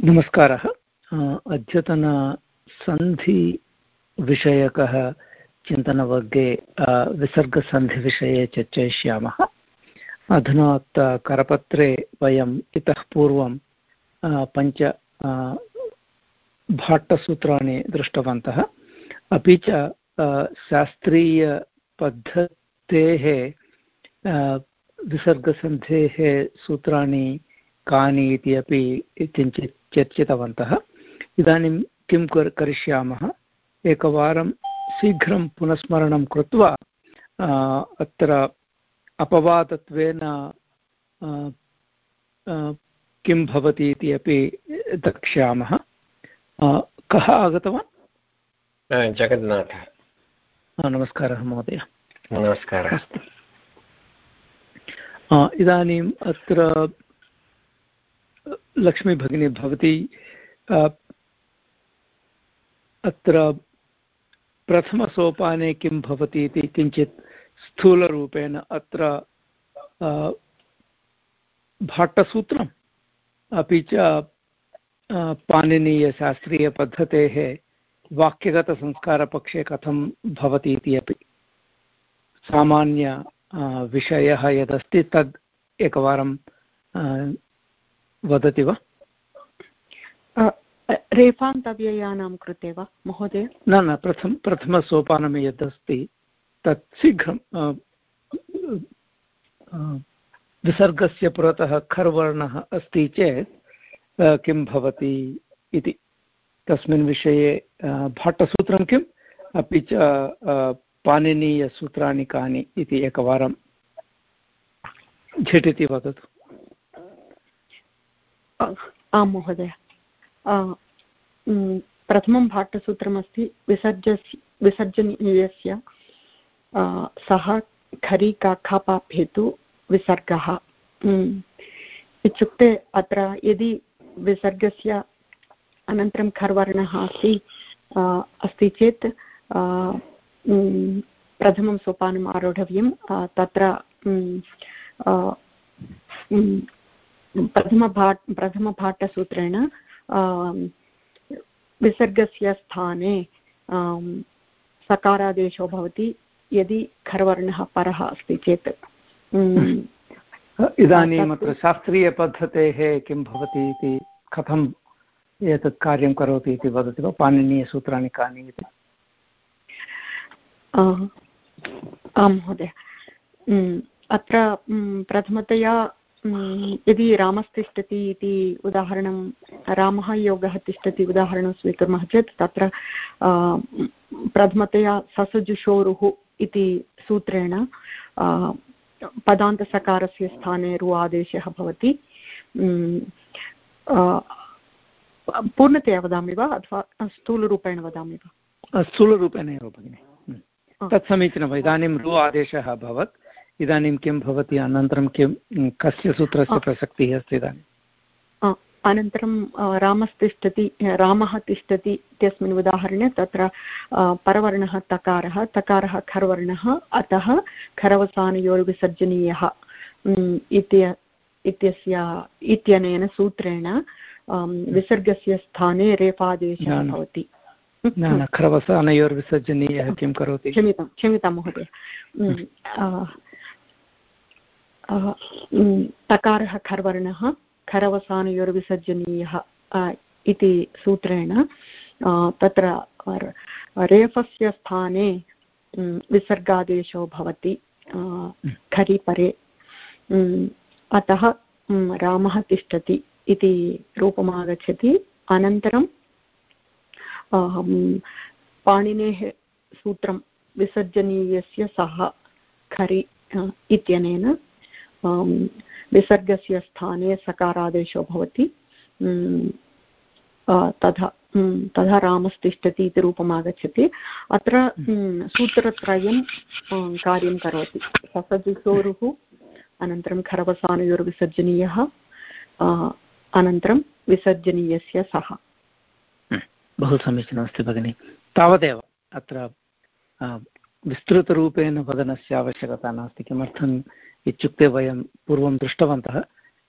नमस्कारः। अद्यतनसन्धिविषयकः चिन्तनवर्गे विसर्गसन्धिविषये चर्चयिष्यामः। अधुना करपत्रे वयम् इतः पूर्वं पञ्च भाट्टसूत्राणि दृष्टवन्तः। अपि च शास्त्रीयपद्धतेः विसर्गसन्धेः सूत्राणि कानि इति अपि किञ्चित् चर्चितवन्तः। इदानीं किं कर् करिष्यामः? एकवारं शीघ्रं पुनस्मरणं कृत्वा अत्र अपवादत्वेन किं भवति इति अपि द्रक्ष्यामः कः आगतवान्? जगन्नाथः। नमस्कारः महोदय। नमस्कारः। इदानीम् अत्र लक्ष्मीभगिनी भवती अत्र प्रथमसोपाने किं भवति इति किञ्चित् स्थूलरूपेण अत्र भाट्टसूत्रम् अपि च पाणिनीयशास्त्रीयपद्धतेः वाक्यगतसंस्कारपक्षे कथं भवति इति अपि। सामान्य विषयः यदस्ति तद् एकवारं वदति वा? रेफान्तव्ययानां कृते वा महोदय? न न प्रथम प्रथमसोपानं यदस्ति तत् शीघ्रं विसर्गस्य पुरतः खर्वर्णः अस्ति चेत् किं भवति इति। तस्मिन् विषये भाट्टसूत्रं किम्? अपि च पाणिनीयसूत्राणि कानि इति एकवारं झटिति वदतु। आं, महोदय। प्रथमं भाट्टसूत्रमस्ति विसर्जस्य विसर्जनीयस्य। सः खरि काखापाभ्येतु विसर्गः। इत्युक्ते अत्र यदि विसर्गस्य अनन्तरं खर्वर्णः अस्ति अस्ति चेत् प्रथमं सोपानम् आरोढव्यं तत्र प्रथमभाट् प्रथमभाट्टसूत्रेण विसर्गस्य स्थाने सकारादेशो भवति यदि खर्वर्णः परः अस्ति चेत्। इदानीम् अत्र शास्त्रीयपद्धतेः किं भवति इति कथम् एतत् कार्यं करोति इति वदति वा? पाणिनीयसूत्राणि कानि इति? आं महोदय। अत्र प्रथमतया यदि रामस्तिष्ठति इति उदाहरणं रामः योगः तिष्ठति उदाहरणं स्वीकुर्मः चेत् तत्र प्रथमतया ससजुषोरुः इति सूत्रेण पदान्तसकारस्य स्थाने रु आदेशः भवति पूर्णतया वदामि वा अथवा स्थूलरूपेण वदामि वा? स्थूलरूपेण एव भगिनि। तत् समीचीनं इदानीं रु आदेशः अभवत्। इदानीं किं भवति? अनन्तरं किं? कस्य सूत्रस्य प्रसक्तिः अस्ति इदानीम् अनन्तरं रामस्तिष्ठति रामः तिष्ठति इत्यस्मिन् उदाहरणे तत्र परवर्णः तकारः तकारः खर्वर्णः अतः खरवसानयोर्विसर्जनीयः इत्य इत्यस्य इत्यनेन सूत्रेण विसर्गस्य स्थाने रेफादेशः भवति। न खरवसानयोर्विसर्जनीयः किं करोति? क्षम्यतां क्षम्यतां महोदय। तकारः खर्वर्णः, खरवसानयोर्विसर्जनीयः इति सूत्रेण तत्र रेफस्य स्थाने विसर्गादेशो भवति खरि परे अतः रामः तिष्ठति इति रूपमागच्छति। अनन्तरं पाणिनेः सूत्रं, विसर्जनीयस्य सः खरि इत्यनेन विसर्गस्य स्थाने सकारादेशो भवति. तथा तथा रामस्तिष्ठति इति रूपम् आगच्छति. अत्र सूत्रत्रयं कार्यं करोति. ससजुसोरुः अनन्तरं खरवसानयोर्विसर्जनीयः अनन्तरं विसर्जनीयस्य सः. बहु समीचीनमस्ति भगिनि. तावदेव अत्र विस्तृतरूपेण वदनस्य आवश्यकता नास्ति. किमर्थम्? इत्युक्ते वयं पूर्वं दृष्टवन्तः,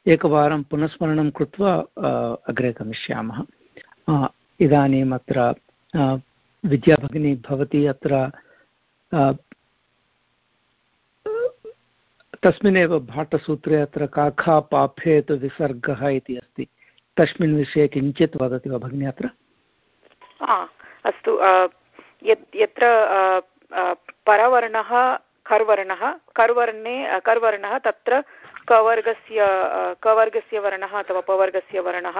एकवारं पुनस्मरणं कृत्वा अग्रे गमिष्यामः। इदानीम् अत्र विद्याभगिनी भवती अत्र तस्मिन्नेव भाटसूत्रे अत्र काखा पाफेत् विसर्गः इति अस्ति। तस्मिन् विषये किञ्चित् वदति वा भगिनी अत्र? अस्तु यत्र परवर्णः कर्वर्णः, कर्वर्णे कर्वर्णः तत्र कवर्गस्य कवर्गस्य वर्णः अथवा पवर्गस्य वर्णः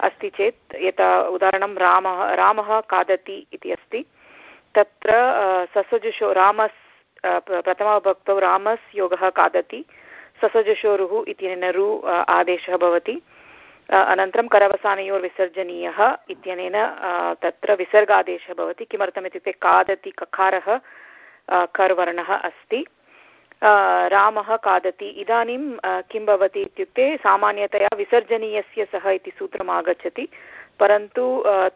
अस्ति चेत्, यथा उदाहरणं रामः रामः खादति इति अस्ति। तत्र ससजुषो रामस् प्रथमभक्तौ रामस् योगः खादति। ससजुषोरुः इत्यनेन रु आदेशः भवति। अनन्तरं करवसानयोर्विसर्जनीयः इत्यनेन तत्र विसर्गादेशः भवति। किमर्थम् इत्युक्ते खादति ककारः कर्वर्णः अस्ति। रामः खादति। इदानीं किं भवति इत्युक्ते सामान्यतया विसर्जनीयस्य सः इति सूत्रम् आगच्छति, परन्तु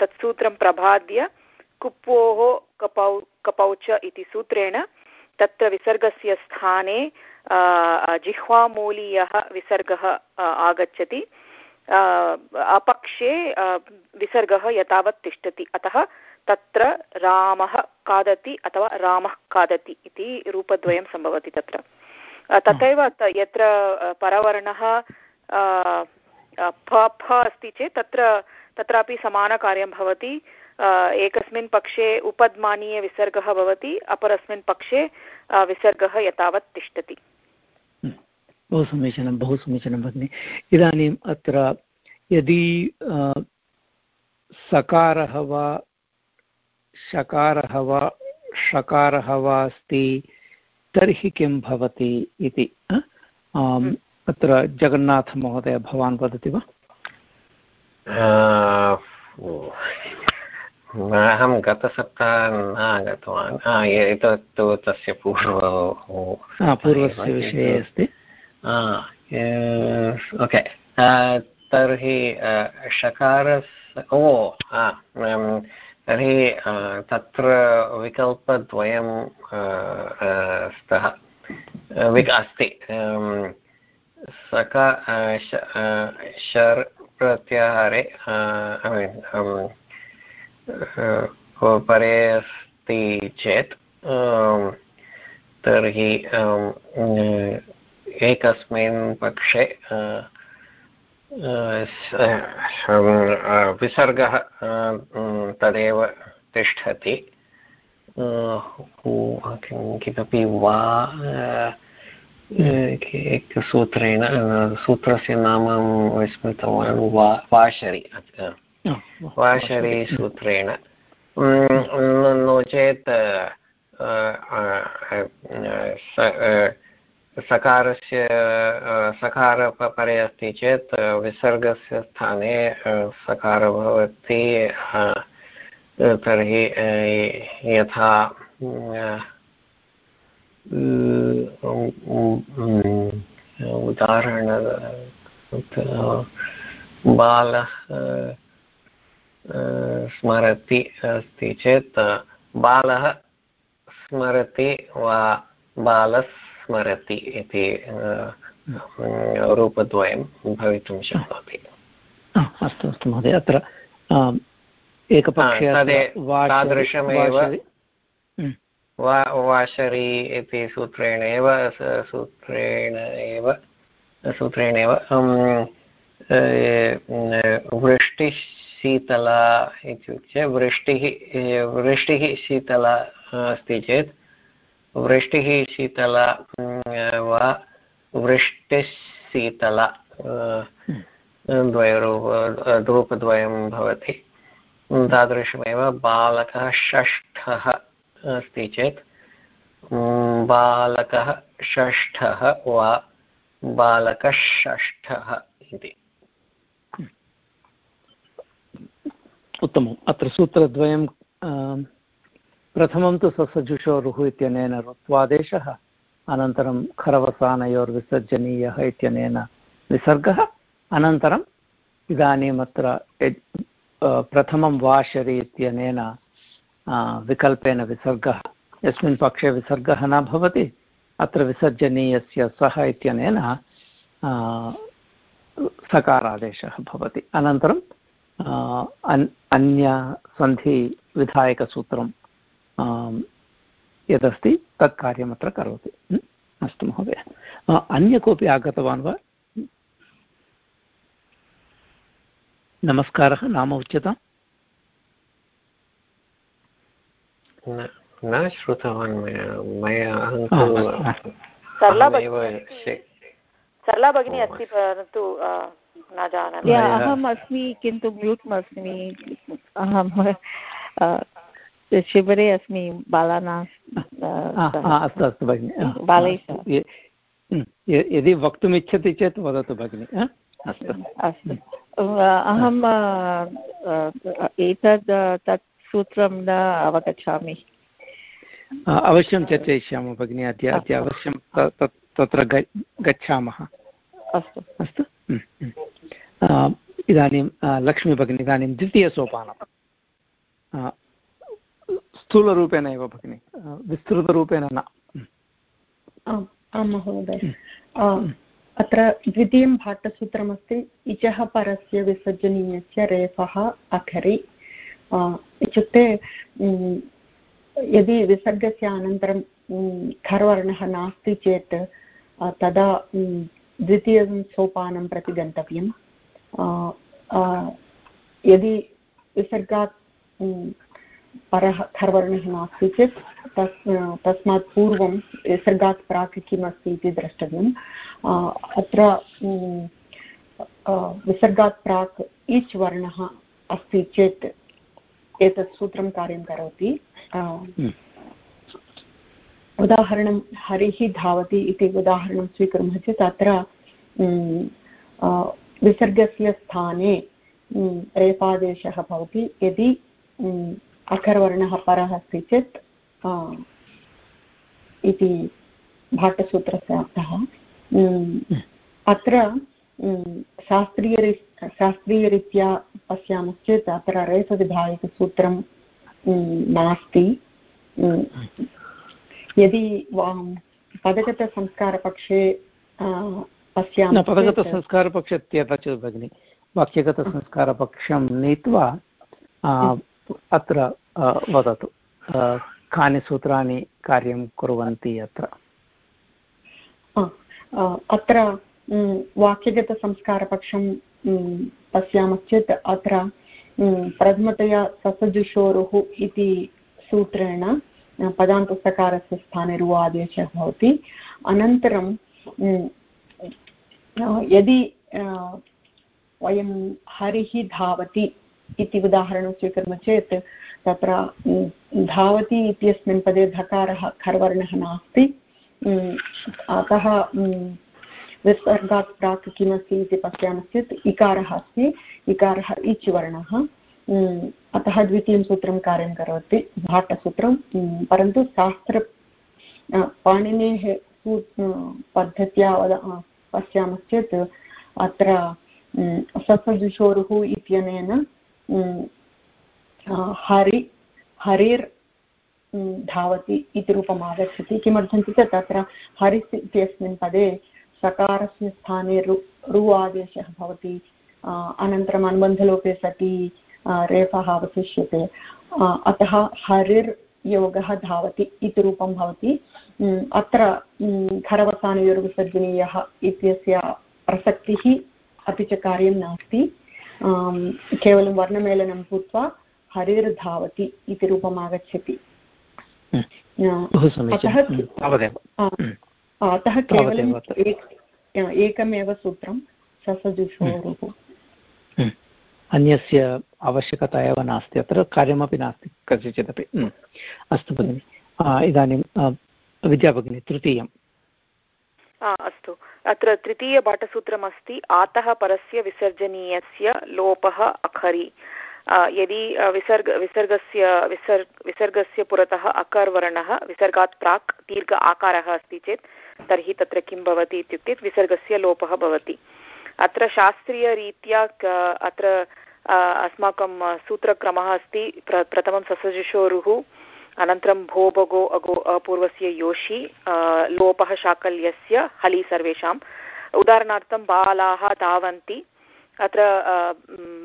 तत् सूत्रं प्रबाद्य कुप्वोः कपौ, कपौच इति सूत्रेण तत्र विसर्गस्य स्थाने जिह्वामूलीयः विसर्गः आगच्छति। अपक्षे विसर्गः यतावत् तिष्ठति। अतः तत्र रामः खादति अथवा रामः खादति इति रूपद्वयं सम्भवति तत्र। तथैव यत्र परवर्णः फ फ अस्ति चेत् तत्र, तत्रापि समानकार्यं भवति। एकस्मिन् पक्षे उपद्मानीयविसर्गः भवति, अपरस्मिन् पक्षे विसर्गः यतावत् तिष्ठति। बहु समीचीनं बहु समीचीनं भगिनि। इदानीम् अत्र यदि सकारः वा शकारः वा षकारः वा अस्ति तर्हि किं भवति इति हम्म। अत्र जगन्नाथमहोदय भवान् वदति वा? अहं गतसप्ताहे न आगतवान् एतत्तु तस्य पूर्व पूर्वस्य विषये अस्ति। ओके। तर्हि षकारस् ओ तर्हि तत्र विकल्पद्वयं स्तः विक् अस्ति। सका शर् प्रत्याहारे परे अस्ति चेत् तर्हि एकस्मिन् पक्षे विसर्गः तदेव तिष्ठति। किमपि वा एकसूत्रेण सूत्रस्य नाम विस्मृतवान् वा वाशरि वाशरि सूत्रेण। नो चेत् सकारस्य सकारपरे अस्ति चेत् विसर्गस्य स्थाने सकार भवति तर्हि यथा उदाहरण बालः स्मरति अस्ति चेत्, बालः स्मरति वा बालस् स्मरति इति रूपद्वयं भवितुं शक्नोति। अस्तु अस्तु महोदय अत्र एकपक्षे तादृशमेव वाशरी इति सूत्रेण एव सूत्रेण एव सूत्रेणेव वृष्टिशीतला इत्युक्ते वृष्टिः वृष्टिः शीतला अस्ति चेत् वृष्टिः शीतला वा वृष्टिशीतला द्वयरूप रूपद्वयं भवति। तादृशमेव बालकः षष्ठः अस्ति चेत् बालकः षष्ठः वा बालकषष्ठः इति। उत्तमम्। अत्र सूत्रद्वयं प्रथमं तु ससजुषोरुः इत्यनेन ऋत्वादेशः अनन्तरं खरवसानयोर्विसर्जनीयः इत्यनेन विसर्गः अनन्तरम् इदानीम् अत्र प्रथमं वाशरि इत्यनेन विकल्पेन विसर्गः। यस्मिन् पक्षे विसर्गः न भवति, अत्र विसर्जनीयस्य सः इत्यनेन सकारादेशः भवति। अनन्तरं अन्यसन्धिविधायकसूत्रं यदस्ति तत् कार्यमत्र करोति। अस्तु महोदय। अन्य कोऽपि आगतवान् वा? नमस्कारः नाम उच्यताम्? न श्रुतवान् मया। सरला भगिनी अस्ति। परन्तु न जानामि। अहम् अस्मि किन्तु म्यूट् अस्मि अहं शिबिरे अस्मि बालानां अस्तु अस्तु भगिनि यदि वक्तुमिच्छति चेत् वदतु भगिनि अस्तु। अस्तु। अहम् एतद् तत् सूत्रं न अवगच्छामि। अवश्यं चर्चयिष्यामः भगिनि अद्य अद्य अवश्यं तत्र गच्छामः। अस्तु। अस्तु? इदानीं लक्ष्मी भगिनी इदानीं द्वितीयसोपानं स्थूलरूपेण एव भगिनि। विस्तृतरूपेण न। आं महोदय। अत्र द्वितीयं भाट्टसूत्रमस्ति इचः परस्य विसर्जनीयस्य रेफः अखरि। इत्युक्ते यदि विसर्गस्य अनन्तरं खर्वर्णः नास्ति चेत् तदा द्वितीयं सोपानं प्रति गन्तव्यं यदि विसर्गात् परः खर्वर्णः नास्ति चेत् तस् तस्मात् पूर्वं विसर्गात् प्राक् किम् अस्ति इति द्रष्टव्यम्। अत्र विसर्गात् प्राक् इच् वर्णः अस्ति चेत् एतत् सूत्रं कार्यं करोति। उदाहरणं हरिः धावति इति उदाहरणं स्वीकुर्मः चेत् अत्र विसर्गस्य स्थाने रेफादेशः भवति। यदि अखर्वर्णः परः अस्ति चेत् इति भाट्टसूत्रस्य अर्थः अत्र शास्त्रीयरि शास्त्रीयरीत्या पश्यामश्चेत् अत्र रेफविधायकसूत्रं नास्ति। यदि पदगतसंस्कारपक्षे पश्यामः पदगतसंस्कारपक्षे त्यजतु भगिनि वाक्यगतसंस्कारपक्षं नीत्वा अत्र वदतु कानि सूत्राणि कार्यं कुर्वन्ति अत्र? अत्र वाक्यगतसंस्कारपक्षं पश्यामश्चेत् अत्र प्रथमतया ससजुषोरुः इति सूत्रेण पदान्तसकारस्य स्थाने रु आदेशः भवति। अनन्तरं यदि वयं हरिः धावति इति उदाहरणं स्वीकुर्मः चेत् तत्र धावति इत्यस्मिन् पदे धकारः, खर्वर्णः नास्ति। अतः विसर्गात् प्राक् किमस्ति इति पश्यामश्चेत् इकारः अस्ति। इकारः इच् वर्णः अतः द्वितीयं सूत्रं कार्यं करोति, भाटसूत्रं। परन्तु शास्त्र पाणिनेः पद्धत्या वद पश्यामश्चेत् अत्र ससजुषोरुः इत्यनेन हरि, हरिर् धावति इति रूपम् आगच्छति। किमर्थं चेत् तत्र हरिस् इत्यस्मिन् पदे सकारस्य स्थाने रु रु आदेशः भवति। अनन्तरम् अनुबन्धलोपे सति रेफः अवशिष्यते। अतः हरिर् योगः धावति इति रूपं भवति। अत्र खरवसानयोर्विसर्जनीयः इत्यस्य प्रसक्तिः अपि च कार्यं नास्ति। केवलं वर्णमेलनं भूत्वा हरिर्धावति इति रूपम् आगच्छति अतः केवलम् एकमेव सूत्रं ससजुषोरुः अन्यस्य आवश्यकता एव नास्ति अत्र कार्यमपि नास्ति कस्यचिदपि। अस्तु भगिनि। इदानीं विद्याभगिनी तृतीयम्। अस्तु। अत्र तृतीयपाठसूत्रमस्ति आतः परस्य विसर्जनीयस्य लोपः अखरि। यदि विसर्ग, विसर्गस्य, विसर्, विसर्गस्य पुरतः अकर्वर्णः, विसर्गात् प्राक् दीर्घ आकारः अस्ति चेत्, तर्हि तत्र किं भवति इत्युक्ते विसर्गस्य लोपः भवति। अत्र शास्त्रीयरीत्या अत्र अस्माकं सूत्रक्रमः अस्ति प्र, प्रथमं ससजुषोरुः अनन्तरं भो भगो अगो अपूर्वस्य योषि लोपः शाकल्यस्य हलि सर्वेषां उदाहरणार्थं बालाः धावन्ति अत्र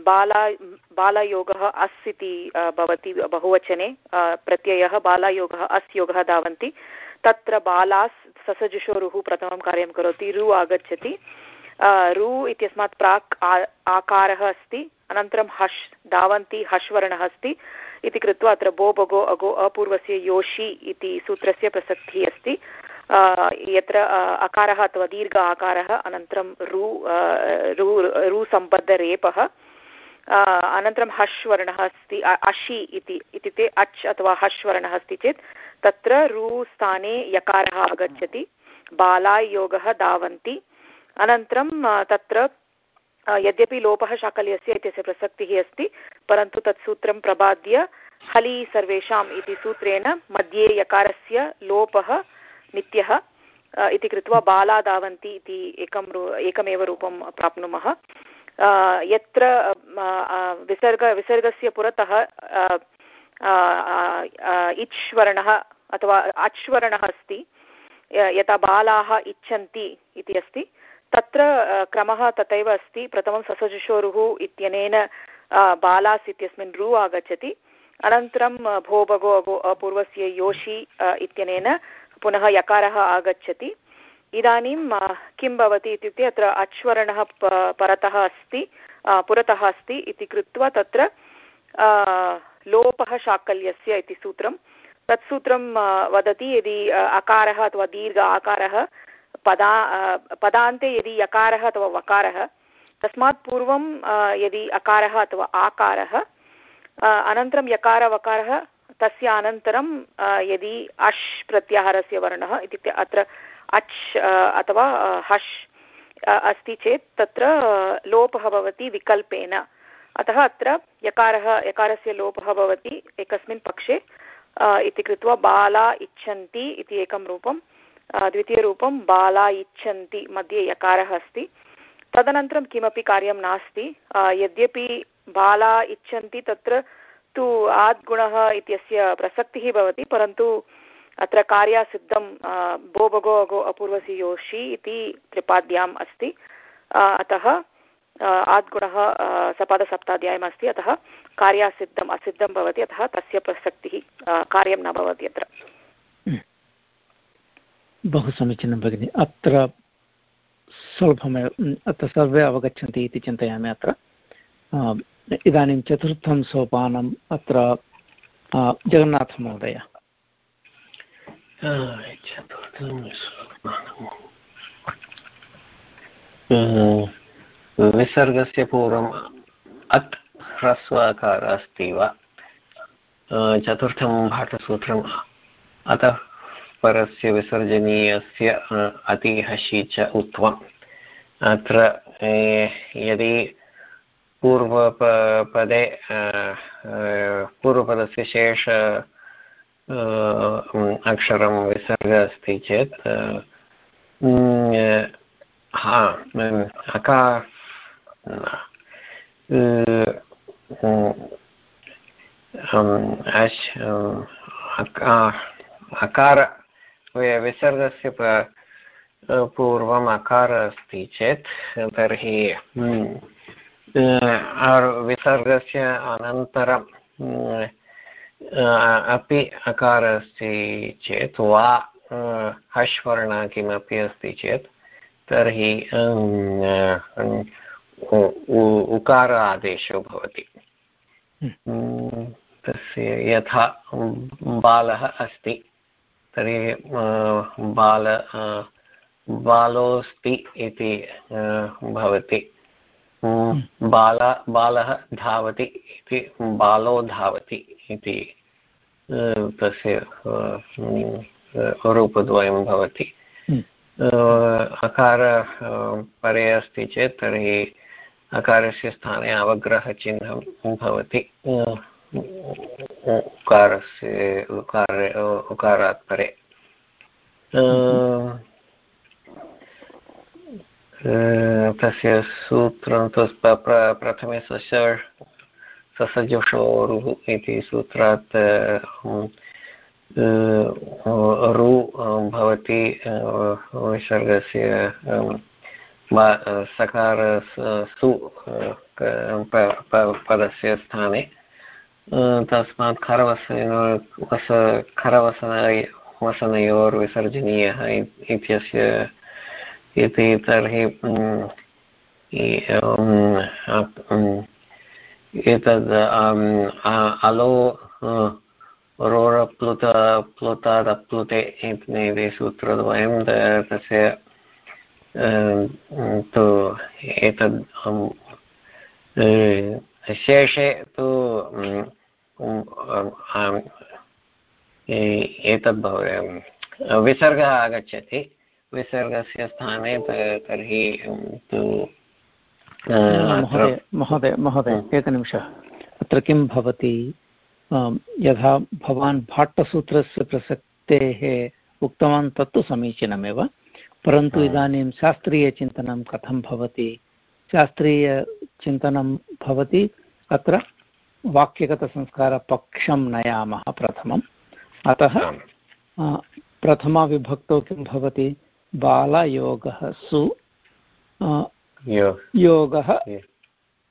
बाला, बालयोगः अस् इति भवति बहुवचने। प्रत्ययः बालायोगः, अस् योगः धावन्ति। तत्र बालास् ससजुषोरुः प्रथमं कार्यं करोति, रु आगच्छति। रु इत्यस्मात् प्राक् आकारः अस्ति। अनन्तरं हश्, धावन्ति हश् वर्णः अस्ति। इति कृत्वा अत्र बो बगो अगो अपूर्वस्य योषि इति सूत्रस्य प्रसक्तिः अस्ति। यत्र अकारः अथवा दीर्घ आकारः, अनन्तरं रु रु रुसम्बद्धरेपः अनन्तरं हश् वर्णः अस्ति अशि इति, इत्युक्ते अच् अथवा हश् वर्णः अस्ति चेत्, तत्र रुस्थाने यकारः आगच्छति बालायोगः धावन्ति अनन्तरं तत्र यद्यपि लोपः शाकल्यस्य इत्यस्य प्रसक्तिः अस्ति, परन्तु तत् सूत्रं प्रबाद्य हलि सर्वेषाम् इति सूत्रेण मध्ये यकारस्य लोपः नित्यः इति कृत्वा बाला धावन्ति इति एकं एकमेव रूपं प्राप्नुमः। यत्र विसर्ग, विसर्गस्य पुरतः इच् वर्णः अथवा अच् वर्णः अस्ति यथा बालाः इच्छन्ति इति अस्ति तत्र क्रमः तथैव अस्ति। प्रथमं ससजुषोरुः इत्यनेन बालास् इत्यस्मिन् रु आगच्छति। अनन्तरं भो भगो अगो अपूर्वस्य योषि इत्यनेन पुनः यकारः आगच्छति। इदानीं किं भवति इत्युक्ते अत्र अच्वर्णः परतः अस्ति पुरतः अस्ति इति कृत्वा तत्र लोपः शाकल्यस्य इति सूत्रं। तत् वदति यदि अकारः अथवा दीर्घ आकारः पदा पदान्ते यदि यकारः अथवा वकारः, तस्मात् पूर्वं यदि अकारः अथवा आकारः अनन्तरं यकारवकारः तस्य अनन्तरं यदि अश् प्रत्याहारस्य वर्णः इत्युक्ते अत्र अच् अथवा हश् अस्ति चेत् तत्र लोपः भवति विकल्पेन। अतः अत्र यकारः, यकारस्य लोपः भवति एकस्मिन् पक्षे इति कृत्वा बाला इच्छन्ति इति एकं रूपं द्वितीयरूपं बाला इच्छन्ति मध्ये यकारः अस्ति। तदनन्तरं किमपि कार्यं नास्ति। यद्यपि बाला इच्छन्ति तत्र तु आद्गुणः इत्यस्य प्रसक्तिः भवति, परन्तु अत्र कार्यासिद्धं भो भगो अगो अपूर्वसि योषि इति त्रिपाद्याम् अस्ति। अतः आद्गुणः सपादसप्ताध्यायम् अस्ति अतः कार्यासिद्धम् असिद्धं भवति। अतः तस्य प्रसक्तिः कार्यं न भवति अत्र। बहु समीचीनं भगिनि अत्र सुलभमेव अत्र सर्वे अवगच्छन्ति इति चिन्तयामि अत्र. इदानीं चतुर्थं सोपानम् अत्र जगन्नाथमहोदय. विसर्गस्य पूर्वम् अत् ह्रस्वाकार अस्ति वा चतुर्थं भाटसूत्रम् अतः परस्य विसर्जनीयस्य अतिहसि च उत्वम् अत्र यदि पूर्वपदे पूर्वपदस्य शेष अक्षरं विसर्ग अस्ति चेत् अका, अकार विसर्गस्य पूर्वम् अकार अस्ति चेत् तर्हि विसर्गस्य अनन्तरं अपि अकार अस्ति चेत् वा हश्वर्ण किमपि अस्ति चेत् तर्हि उकार आदेशो भवति तस्य यथा बालः अस्ति तर्हि बाल बालोऽस्ति इति भवति। बाला बालः धावति इति बालो धावति इति तस्य रूपद्वयं भवति। अकार परे अस्ति चेत् तर्हि अकारस्य स्थाने अवग्रहचिह्नं भवति। उकारस्य उकार उकारात् परे तस्य सूत्रं प्रथमे सस्य ससजुषोरुः इति सूत्रात् रु भवति विसर्गस्य सकार सु पदस्य स्थाने तस्मात् खरवसन वस खरवसन वसनयोर्विसर्जनीयः इत्यस्य इति तर्हि एतद् अलो रोरप्लुत, प्लुतादप्लुते इति सूत्रद्वयं तस्य तु एतद् शेषे तु एतद् विसर्गः आगच्छति। विसर्गस्य स्थाने तर्हि तु महोदय महोदय महोदय एकनिमिषः। अत्र किं भवति? यथा भवान् भाट्टसूत्रस्य प्रसक्तेः उक्तवान् तत्तु समीचीनमेव। परन्तु इदानीं शास्त्रीयचिन्तनं कथं भवति? शास्त्रीयचिन्तनं भवति अत्र? वाक्यगतसंस्कारपक्षं नयामः प्रथमम्। अतः प्रथमाविभक्तौ किं भवति? बालयोगः सु योगः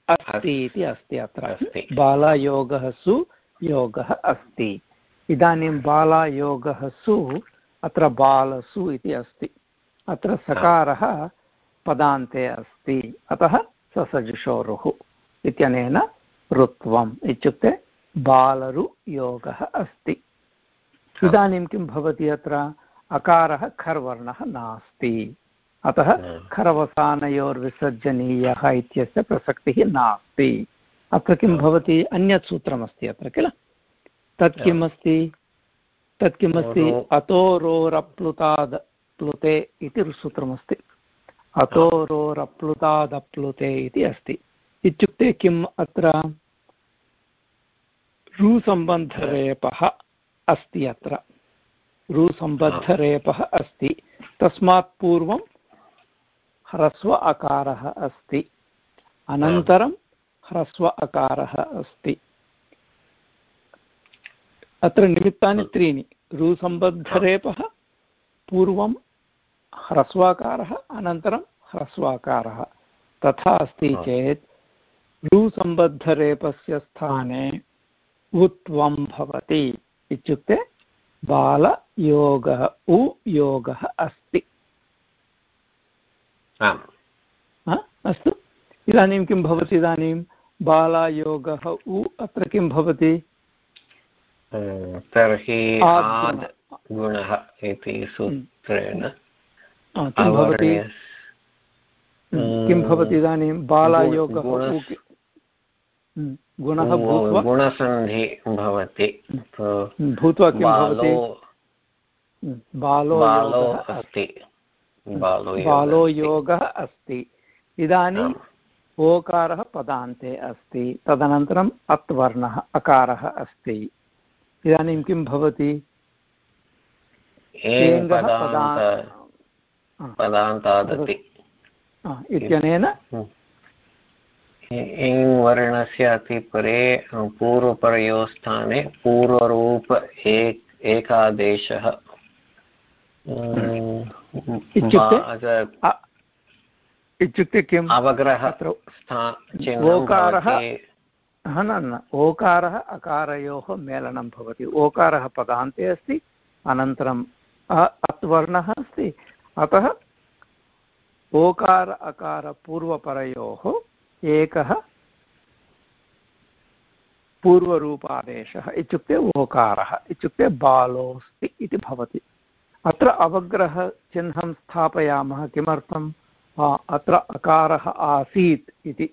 अस्ति इति अस्ति अत्र। बालायोगः सु योगः अस्ति। इदानीं बालायोगः सु अत्र बालसु इति अस्ति। अत्र सकारः पदान्ते अस्ति। अतः ससजुषोरुः इत्यनेन ऋत्वम् इत्युक्ते बालरुयोगः अस्ति। इदानीं किं भवति अत्र? अकारः खर्वर्णः नास्ति। अतः खरवसानयोर्विसर्जनीयः इत्यस्य प्रसक्तिः नास्ति। अत्र किं भवति? अन्यत् सूत्रमस्ति अत्र किल? तत् किम् अस्ति तत् किमस्ति? अतोरोरप्लुताद् प्लुते इति सूत्रमस्ति। अतोरोरप्लुतादप्लुते इति अस्ति। इत्युक्ते किम् अत्र? रुसम्बन्धरेपः अस्ति अत्र। रुसम्बद्धरेपः अस्ति। तस्मात् पूर्वं ह्रस्व अकारः अस्ति। अनन्तरं ह्रस्व अकारः अस्ति। अत्र निमित्तानि त्रीणि। रुसम्बद्धरेपः पूर्वं ह्रस्वाकारः अनन्तरं ह्रस्वाकारः। तथा अस्ति चेत् रुसम्बद्धरेपस्य स्थाने उत्वं भवति इत्युक्ते बालयोगः उ योगः अस्ति अस्तु। इदानीं किं भवति इदानीं? बालायोगः उ अत्र किं भवति? तर्हि गुणः इति सूत्रेण किं भवति? इदानीं? बालायोगः गुणः भूत्वा गुणसन्धि भवति। भूत्वा किं भवति? बालो अस्ति। बालो योगः अस्ति। इदानीम् ओकारः पदान्ते अस्ति। तदनन्तरम् अत् वर्णः अकारः अस्ति। इदानीं किं भवति? इत्यनेन इङ् वर्णस्य अतिपरे पूर्वपरयोः स्थाने पूर्वरूप एक एकादेशः। इत्युक्ते किम् अवग्रह ओकारः न न ओकारः अकारयोः मेलनं भवति। ओकारः पदान्ते अस्ति अनन्तरम् अत् वर्णः अस्ति। अतः ओकार अकारपूर्वपरयोः एकः पूर्वरूपादेशः इत्युक्ते ओकारः इत्युक्ते बालोऽस्ति इति भवति। अत्र अवग्रहचिह्नं स्थापयामः किमर्थम् अत्र अकारः आसीत् इति।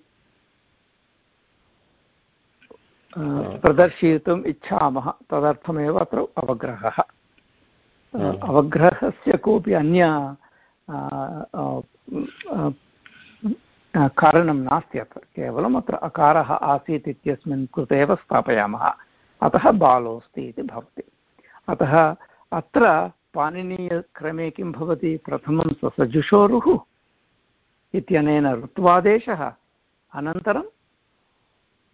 प्रदर्शयितुम् इच्छामः तदर्थमेव अत्र अवग्रहः। अवग्रहस्य कोऽपि अन्य कारणं नास्ति अत्र, केवलम् अत्र अकारः आसीत् इत्यस्मिन् कृते एव स्थापयामः। अतः बालोऽस्ति इति भवति। अतः अत्र पाणिनीयक्रमे किं भवति? प्रथमं ससजुषोरुः इत्यनेन ऋत्वादेशः। अनन्तरम्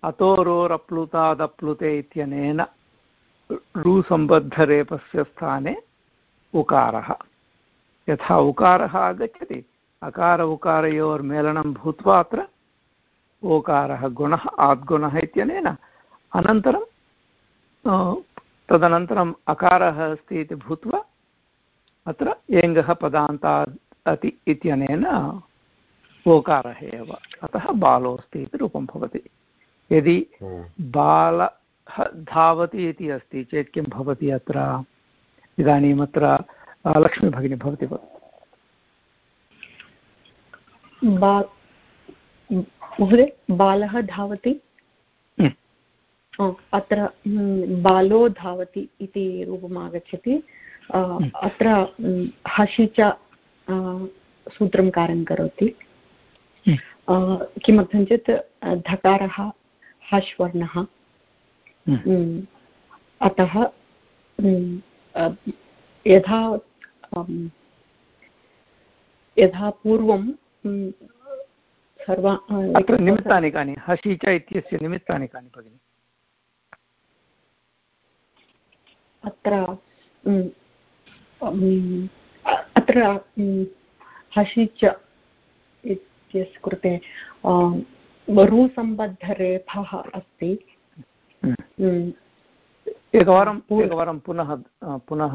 अतोरोरप्लुतादप्लुते इत्यनेन रुसम्बद्धरेपस्य स्थाने उकारः। यथा उकारः आगच्छति अकार उकारयोर्मेलनं भूत्वा अत्र ओकारः गुणः आद्गुणः इत्यनेन अनन्तरं तदनन्तरम् अकारः अस्ति इति भूत्वा अत्र एङ्गः पदान्तात् अति इत्यनेन ओकारः एव। अतः बालोऽस्ति इति रूपं भवति। यदि बालः धावति इति अस्ति चेत् किं भवति अत्र? इदानीम् अत्र लक्ष्मीभगिनी भवति महोदय बालः धावति। अत्र बालो धावति इति रूपम् आगच्छति। अत्र हसि च सूत्रं कार्यं करोति। किमर्थं चेत् धकारः हश्वर्णः अतः यथा यथा पूर्वं सर्वा अत्र निमित्तानि कानि हसि च इत्यस्य निमित्तानि कानि भगिनि? अत्र अत्र हसि च इत्यस्य कृते रुसम्बद्धरेफः अस्ति। एकवारम् एकवारं पुनः पुनः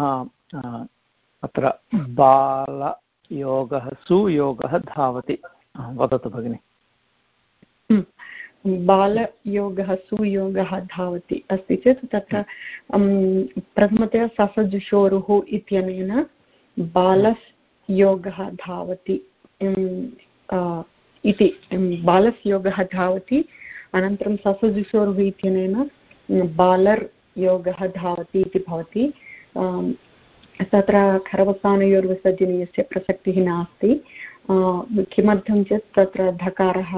अत्र बालयोगः सुयोगः धावति। वदतु भगिनि। बालयोगः सुयोगः धावति अस्ति चेत् तत्र प्रथमतया ससजुषोरुः इत्यनेन बालयोगः धावति इति बालस्य योगः धावति अनन्तरं ससजुषोरुः इत्यनेन बालर् योगः धावति इति भवति तत्र खरवसानयोर्विसर्जनीयस्य प्रसक्तिः नास्ति. किमर्थं चेत् तत्र धकारः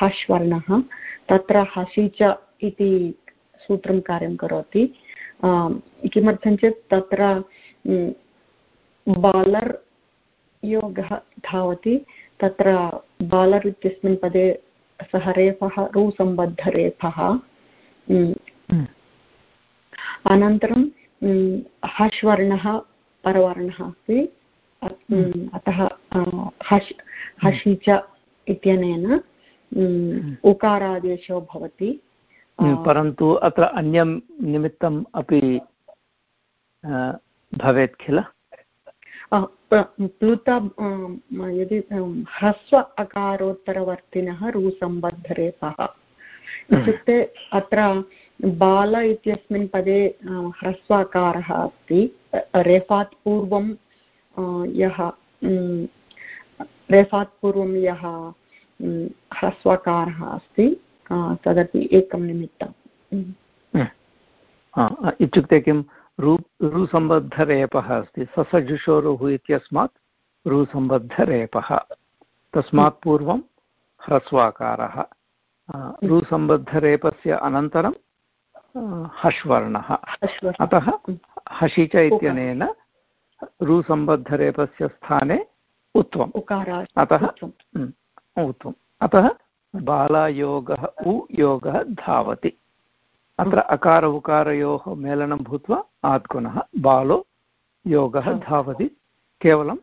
हश्वर्णः तत्र हसि च इति सूत्रं कार्यं करोति. किमर्थं चेत् तत्र बालर् योगः धावति तत्र बालर् इत्यस्मिन् पदे सः रेफः रुसम्बद्धरेफः अनन्तरं हश्वर्णः परवर्णः अस्ति। अतः हश् हसि च इत्यनेन उकारादेशो भवति। परन्तु अत्र अन्यं निमित्तम् अपि भवेत् किल? प्लुत यदि ह्रस्व अकारोत्तरवर्तिनः रुसम्बद्धरेफः। इत्युक्ते अत्र बाल इत्यस्मिन् पदे ह्रस्वाकारः अस्ति। रेफात् पूर्वं यः रेफात् पूर्वं यः ह्रस्वाकारः अस्ति तदपि एकं निमित्तम्। इत्युक्ते किं? रु रुसम्बद्धरेपः अस्ति। ससजुषोरुः इत्यस्मात् रुसम्बद्धरेपः। तस्मात् पूर्वं ह्रस्वाकारः। रुसम्बद्धरेपस्य अनन्तरं हश्वर्णः। अतः हसि च इत्यनेन रुसम्बद्धरेपस्य स्थाने उत्वम्। अतः उत्वम्। अतः बालायोगः उ योगः धावति। अत्र अकार उकारयोः मेलनं भूत्वा आत्कुनः बालो योगः धावति। केवलं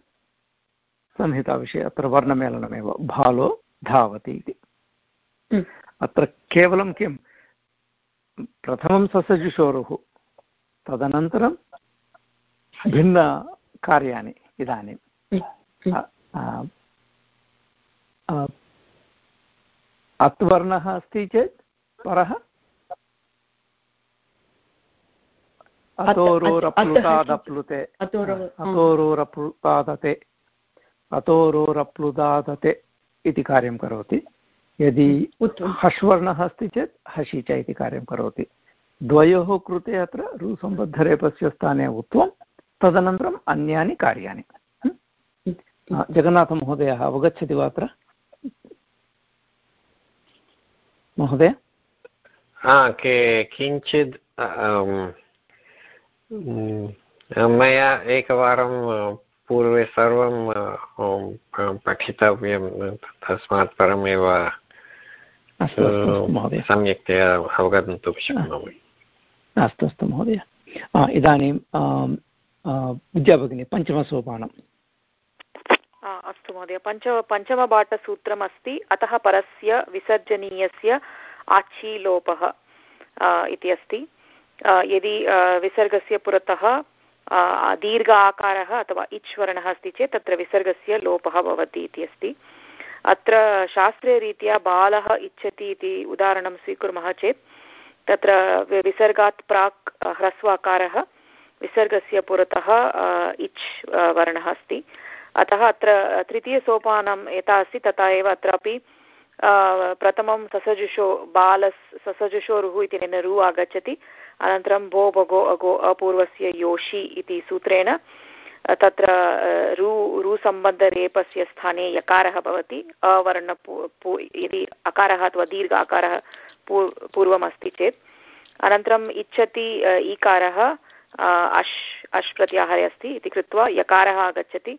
संहिताविषये अत्र वर्णमेलनमेव। बालो धावति इति। अत्र केवलं किं प्रथमं ससजुषोरुः तदनन्तरं भिन्नकार्याणि इदानीं। अत्वर्णः अस्ति चेत् परः? अतोरोरप्लुतादप्लुते। अतोरोरप्लुतादते अतोरोरप्लुदादते इति कार्यं करोति। यदि हश्वर्णः अस्ति चेत् हसि च इति कार्यं करोति। द्वयोः कृते अत्र रुसम्बद्धरेपस्य स्थाने उत्वं तदनन्तरम् अन्यानि कार्याणि। जगन्नाथमहोदयः अवगच्छति वा अत्र? महोदय? किञ्चित् मया एकवारं पूर्वे सर्वं पठितव्यं तस्मात् परमेव सम्यक्तया अवगन्तुं शक्नोमि अस्तु अस्तु महोदय इदानीं विद्याभगिनी पञ्चमसोपानम् अस्तु अस्तु महोदय पञ्च पञ्चमबाटसूत्रम् अस्ति अतः परस्य विसर्जनीयस्य आच्छीलोपः इति अस्ति यदि विसर्गस्य पुरतः दीर्घ आकारः अथवा इच् वर्णः अस्ति चेत् तत्र विसर्गस्य लोपः भवति इति अस्ति अत्र शास्त्रीयरीत्या बालः इच्छति इति उदाहरणं स्वीकुर्मः चेत्, तत्र विसर्गात् प्राक् ह्रस्वाकारः विसर्गस्य पुरतः इच् वर्णः अस्ति। अतः अत्र तृतीयसोपानं यथा अस्ति, तथा एव अत्रापि प्रथमं ससजुषो, बालस् ससजुषोरुः इति रु आगच्छति, अनन्तरं भो भगो अगो अपूर्वस्य योषि इति सूत्रेण तत्र रु, रुसम्बद्धरेपस्य स्थाने यकारः भवति अवर्ण यदि अकारः अथवा दीर्घ आकारः पूर् पूर्वमस्ति चेत्। अनन्तरम् इच्छति ईकारः अश् अश् प्रत्याहारे अस्ति इति कृत्वा यकारः आगच्छति।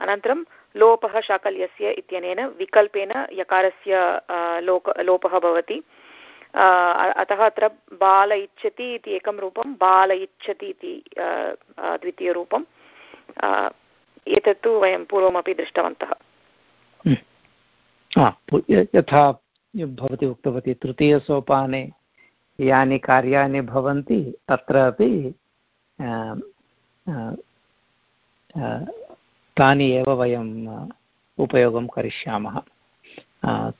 अनन्तरं लोपः शाकल्यस्य इत्यनेन विकल्पेन यकारस्य लोक, लोपः भवति। अतः अत्र बाल इच्छति इति एकं रूपं बाल इच्छति इति द्वितीयरूपं एतत्तु वयं पूर्वमपि दृष्टवन्तः। यथा भवती उक्तवती, तृतीयसोपाने यानि कार्याणि भवन्ति, तत्रापि तानि एव वयम् उपयोगं करिष्यामः।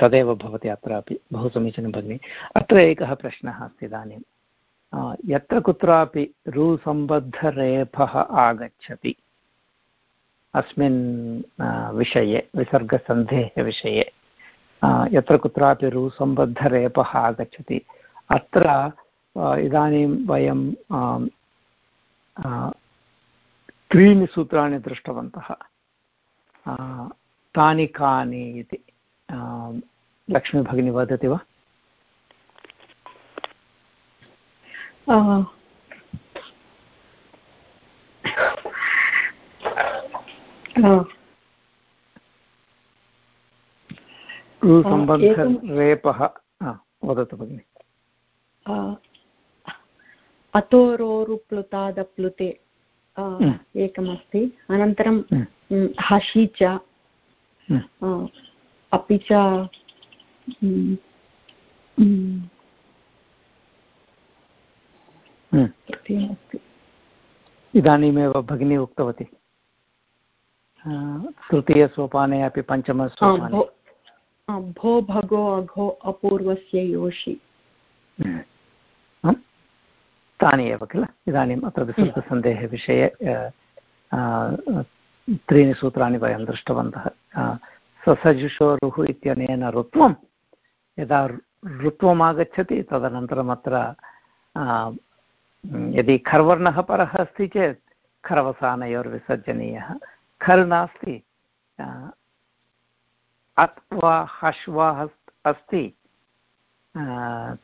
तदेव भवति अत्रापि, बहु समीचीनं भगिनि। अत्र एकः प्रश्नः अस्ति इदानीं। यत्र कुत्रापि रुसम्बद्धरेफः आगच्छति अस्मिन् विषये, विसर्गसन्धेः विषये यत्र कुत्रापि रुसम्बद्धरेपः आगच्छति, अत्र इदानीं वयं त्रीणि सूत्राणि दृष्टवन्तः। तानि कानि इति लक्ष्मीभगिनी वदति वा? सम्बद्धरेपः वदतु भगिनि। अतोरोरुप्लुतादप्लुते हम्म। एकमस्ति। अनन्तरं हम्म। हसि च हम्म। अपि च इदानीमेव भगिनी उक्तवती। तृतीयसोपाने अपि पञ्चमसोपाने। भो भगो अघो अपूर्वस्य योषि। तानि एव किल? इदानीम् अत्र विसर्गसन्देहविषये त्रीणि सूत्राणि वयं दृष्टवन्तः। ससजुषोरुः इत्यनेन ऋत्वं यदा ऋत्वम् आगच्छति तदनन्तरम् अत्र यदि खर्वर्णः परः अस्ति चेत् खरवसानयोर्विसर्जनीयः। खर् नास्ति अत् वा हश् वा हस्, अस्ति।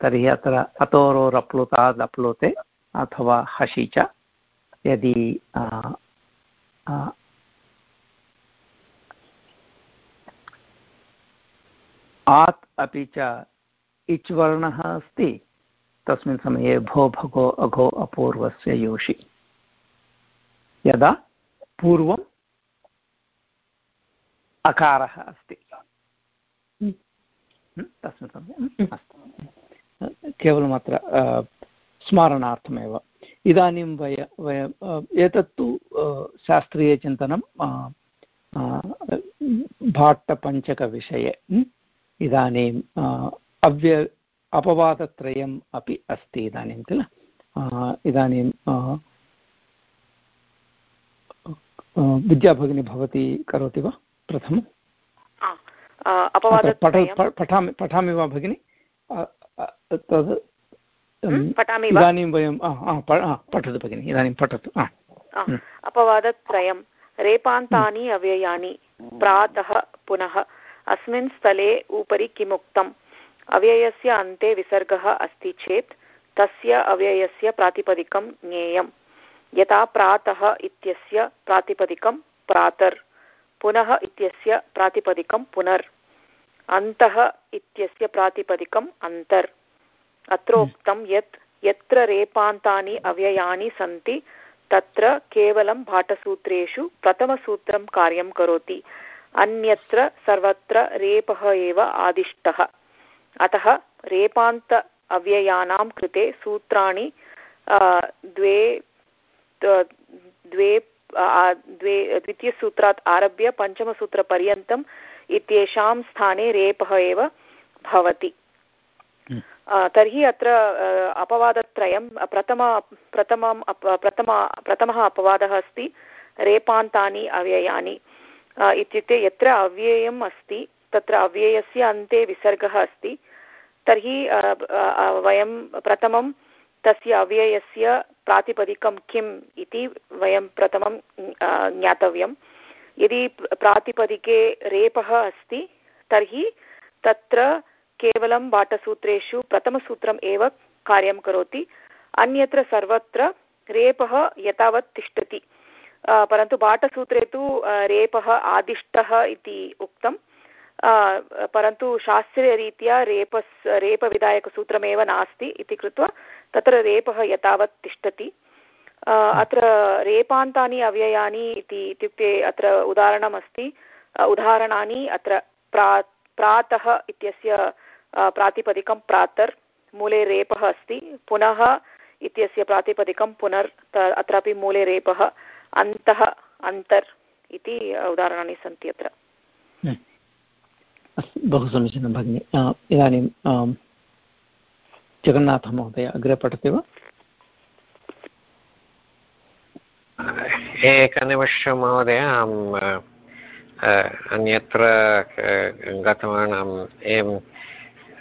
तर्हि अत्र अतोरोरप्लुतादप्लुते अथवा हसि च। यदि आत् अपि च इच् वर्णः अस्ति, तस्मिन् समये भो भगो अघो अपूर्वस्य योषि। यदा पूर्वम् अकारः अस्ति। तस्मिन् समये। अस्तु। केवलम् अत्र स्मारणार्थमेव। इदानीं वय वय एतत्तु शास्त्रीयचिन्तनं भाट्टपञ्चकविषये इदानीम् अव्य अपवादत्रयम् अपि अस्ति इदानीं किल? इदानीं विद्याभगिनी भवती करोति वा? प्रथमं। पठामि पठामि वा भगिनि? तद् इदानीं वयं पठतु भगिनि इदानीं पठतु अपवादत्रयं रेपान्तानि अव्ययानि प्रातः पुनः। अस्मिन् स्थले उपरि किमुक्तम्? अव्ययस्य अन्ते विसर्गः अस्ति चेत् तस्य अव्ययस्य प्रातिपदिकं ज्ञेयं यथा प्रातः इत्यस्य प्रातिपदिकं प्रातर्। पुनः इत्यस्य प्रातिपदिकं पुनर्। अन्तः इत्यस्य प्रातिपदिकम् अन्तर्। अत्र हम्म। उक्तं यत् यत्र रेपान्तानि अव्ययानि सन्ति तत्र केवलं भाटसूत्रेषु प्रथमसूत्रं कार्यं करोति अन्यत्र सर्वत्र रेपः एव आदिष्टः। अतः रेपान्त अव्ययानां कृते सूत्राणि द्वे द्वे द्वे द्वितीयसूत्रात् आरभ्य पञ्चमसूत्रपर्यन्तम् इत्येषां स्थाने रेपः एव भवति। हम्म। तर्हि अत्र अपवादत्रयं प्रथम प्रथमम् प्रथम प्रथमः अपवादः अस्ति रेपान्तानि अव्ययानि। इत्युक्ते यत्र अव्ययम् अस्ति तत्र अव्ययस्य अन्ते विसर्गः अस्ति। तर्हि वयं प्रथमं तस्य अव्ययस्य प्रातिपदिकं किम् इति वयं प्रथमं ज्ञातव्यं। यदि प्रातिपदिके रेपः अस्ति, तर्हि तत्र केवलं बाटसूत्रेषु प्रथमसूत्रम् एव कार्यं करोति। अन्यत्र सर्वत्र रेपः यथावत् तिष्ठति। परन्तु बाटसूत्रे तु रेपः आदिष्टः इति उक्तं परन्तु शास्त्रीयरीत्या रेपस्, रेपविधायकसूत्रमेव नास्ति इति कृत्वा तत्र रेपः यथावत् तिष्ठति। अत्र रेपान्तानि अव्ययानि इति इत्युक्ते अत्र उदाहरणमस्ति। उदाहरणानि अत्र प्रा प्रातः इत्यस्य प्रातिपदिकं प्रातर् मूले रेपः अस्ति। पुनः इत्यस्य प्रातिपदिकं पुनर् अत्रापि मूले रेपः अन्तः अन्तर् इति उदाहरणानि सन्ति अत्र। बहु समीचीनं भगिनि। इदानीं जगन्नाथमहोदय अग्रे पठति वा? एकनिमिषं महोदय अहं अन्यत्र गतवान् अहम् एवम्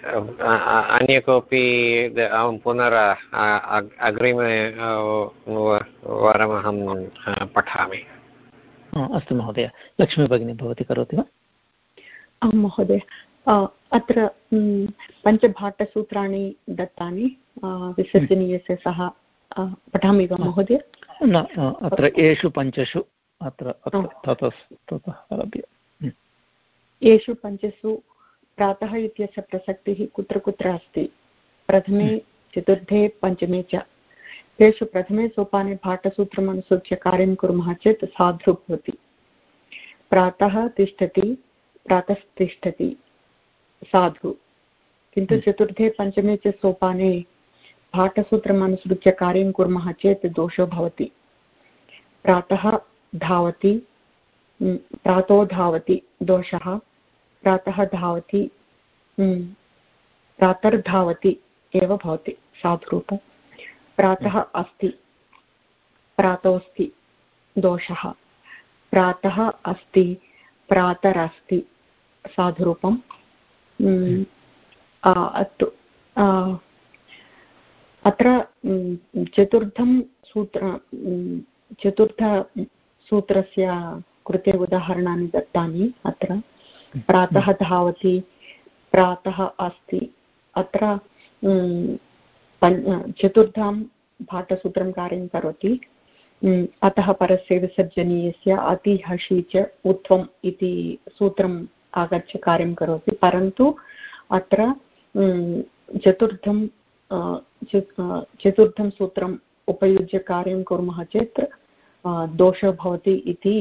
अन्य कोऽपि अहं पुनः अग्रिमे वारमहं पठामि। अस्तु महोदय। लक्ष्मी भगिनी भवती करोति वा? आं महोदय। अत्र पञ्चभाटसूत्राणि दत्तानि विसर्जनीयस्य सह पठामि वा महोदय? न अत्र एषु पञ्चषु अत्र ततः आरभ्य। एषु पञ्चसु प्रातः इत्यस्य प्रसक्तिः कुत्र कुत्र अस्ति? प्रथमे चतुर्थे पञ्चमे च। तेषु प्रथमे सोपाने भाटसूत्रम् अनुसृत्य कार्यं कुर्मः चेत् साधु भवति। प्रातः तिष्ठति प्रातस्तिष्ठति। साधु। किन्तु हम्म। चतुर्थे पञ्चमे च सोपाने भाटसूत्रम् अनुसृत्य कार्यं कुर्मः चेत् दोषो भवति। प्रातः धावति प्रातो धावति दोषः। प्रातः धावति प्रातर्धावति एव भवति साधुरूपं। प्रातः अस्ति प्रातोऽस्ति दोषः। प्रातः अस्ति प्रातरस्ति साधुरूपं अस्तु अत्र चतुर्थं सूत्र चतुर्थसूत्रस्य कृते उदाहरणानि दत्तानि अत्र प्रातः धावति प्रातः अस्ति अत्र चतुर्थां भाटसूत्रं कार्यं करोति अतः परस्य विसर्जनीयस्य अतिहषि च उत्वम् इति सूत्रम् आगत्य कार्यं करोति। परन्तु अत्र चतुर्थं चतुर्थं सूत्रम् उपयुज्य कार्यं कुर्मः चेत् दोषः भवति इति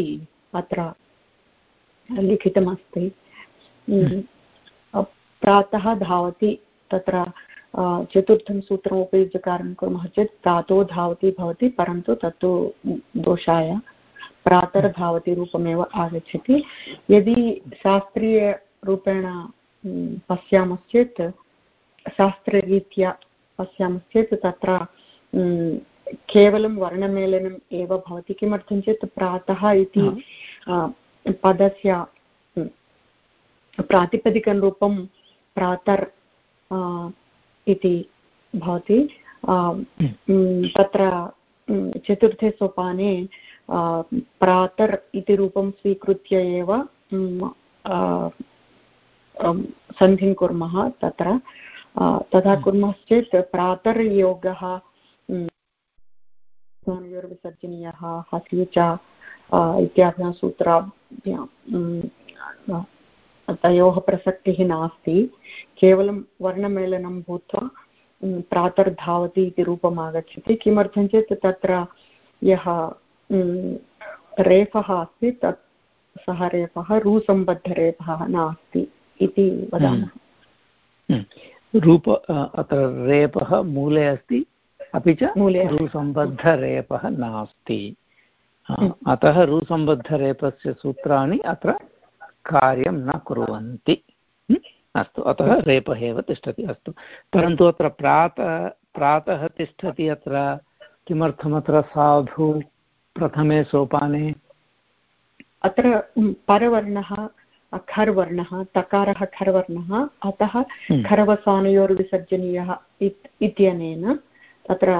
अत्र लिखितमस्ति। प्रातः धावति तत्र चतुर्थं सूत्रम् उपयुज्य कार्यं कुर्मः चेत् प्रातो धावति भवति, परन्तु तत्तु दोषाय। प्रातर्धावति रूपमेव आगच्छति। यदि शास्त्रीयरूपेण पश्यामश्चेत् शास्त्ररीत्या पश्यामश्चेत् तत्र केवलं वर्णमेलनम् एव भवति। किमर्थं चेत् प्रातः इति पदस्य प्रातिपदिकं रूपं प्रातर् इति भवति। तत्र चतुर्थे सोपाने प्रातर् इति रूपं स्वीकृत्य एव सन्धिं कुर्मः तत्र। तथा कुर्मश्चेत् प्रातर्योगः विसर्जनीयः हसि च इत्याभ्यां सूत्राभ्यां तयोः प्रसक्तिः नास्ति। केवलं वर्णमेलनं भूत्वा प्रातर्धावति इति रूपम् आगच्छति किमर्थं चेत् तत्र यः रेफः अस्ति तत् सः रेपः रुसम्बद्धरेपः नास्ति इति वदामः। हम्म। हम्म। रूप अत्र रेपः मूले अस्ति अपि च मूले रुसम्बद्धरेपः नास्ति। अतः रुसम्बद्धरेपस्य सूत्राणि अत्र कार्यं न कुर्वन्ति। अस्तु अतः रेपः एव तिष्ठति अस्तु। परन्तु अत्र प्रातः प्रातः तिष्ठति अत्र किमर्थमत्र साधु प्रथमे सोपाने। अत्र परवर्णः खर्वर्णः तकारः खर्वर्णः अतः खरवसानयोर्विसर्जनीयः इत्यनेन तत्र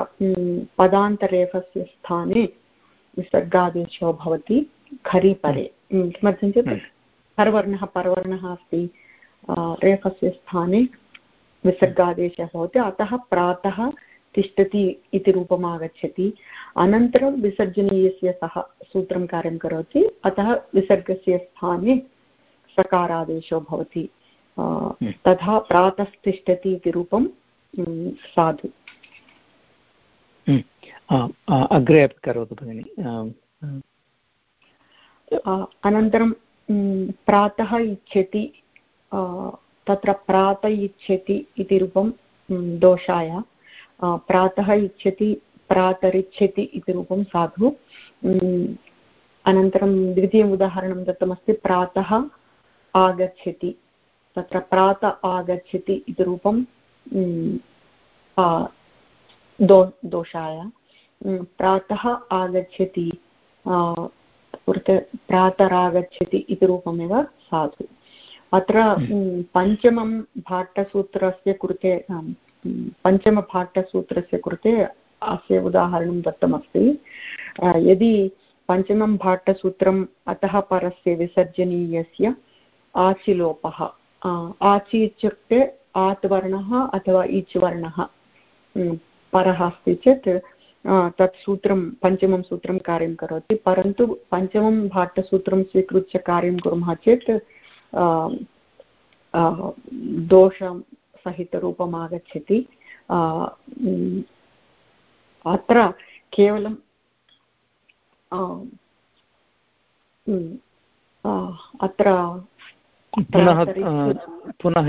पदान्तरेफस्य स्थाने विसर्गादेशो भवति खरीपरे। किमर्थं चेत् परवर्णः परवर्णः अस्ति रेफस्य स्थाने विसर्गादेशः भवति अतः प्रातः तिष्ठति इति रूपम् आगच्छति अनन्तरं विसर्जनीयस्य सः सूत्रं कार्यं करोति। अतः विसर्गस्य स्थाने सकारादेशो भवति। तथा प्रातस्तिष्ठति इति रूपं साधु। अग्रे अपि करोतु भगिनि। अनन्तरं प्रातः इच्छति। तत्र प्रात इच्छति इति रूपं दोषाय। प्रातः इच्छति प्रातरिच्छति इति रूपं साधु। अनन्तरं द्वितीयम् उदाहरणं दत्तमस्ति प्रातः आगच्छति। तत्र प्रात आगच्छति इति रूपं दो दोषाय। प्रातः आगच्छति प्रातरागच्छति इति रूपमेव साधु। अत्र पञ्चमं भाट्टसूत्रस्य कृते पञ्चमभाट्टसूत्रस्य कृते अस्य उदाहरणं दत्तमस्ति। यदि पञ्चमं भाट्टसूत्रम् अतः परस्य विसर्जनीयस्य आचिलोपः आचि इत्युक्ते आत् वर्णः अथवा इच् वर्णः परः अस्ति चेत् तत् सूत्रं, पञ्चमं सूत्रं कार्यं करोति। परन्तु पञ्चमं भाट्टसूत्रं स्वीकृत्य कार्यं कुर्मः चेत् दोषं सहितरूपम् आगच्छति अत्र केवलं अत्र पुनः पुनः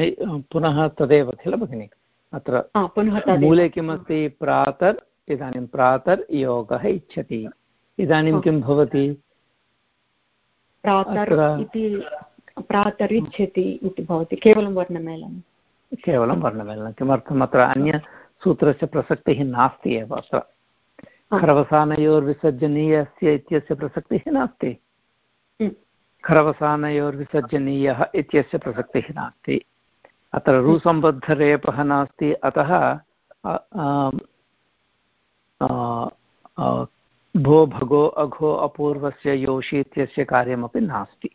पुनः तदेव किल भगिनि? अत्र पुनः मूले किमस्ति? प्रातर् इदानीं प्रातर् योगः इच्छति। इदानीं किं भवति? प्रातर् इति प्रातरिच्छति इति भवति केवलं वर्णमेलनं। केवलं वर्णमेलनं किमर्थम् अत्र अन्यसूत्रस्य प्रसक्तिः नास्ति एव अत्र। खरवसानयोर्विसर्जनीयस्य इत्यस्य प्रसक्तिः नास्ति। खरवसानयोर्विसर्जनीयः इत्यस्य प्रसक्तिः नास्ति। अत्र रुसम्बद्धरेपः नास्ति अतः भो भगो अघो अपूर्वस्य योषि इत्यस्य कार्यमपि नास्ति।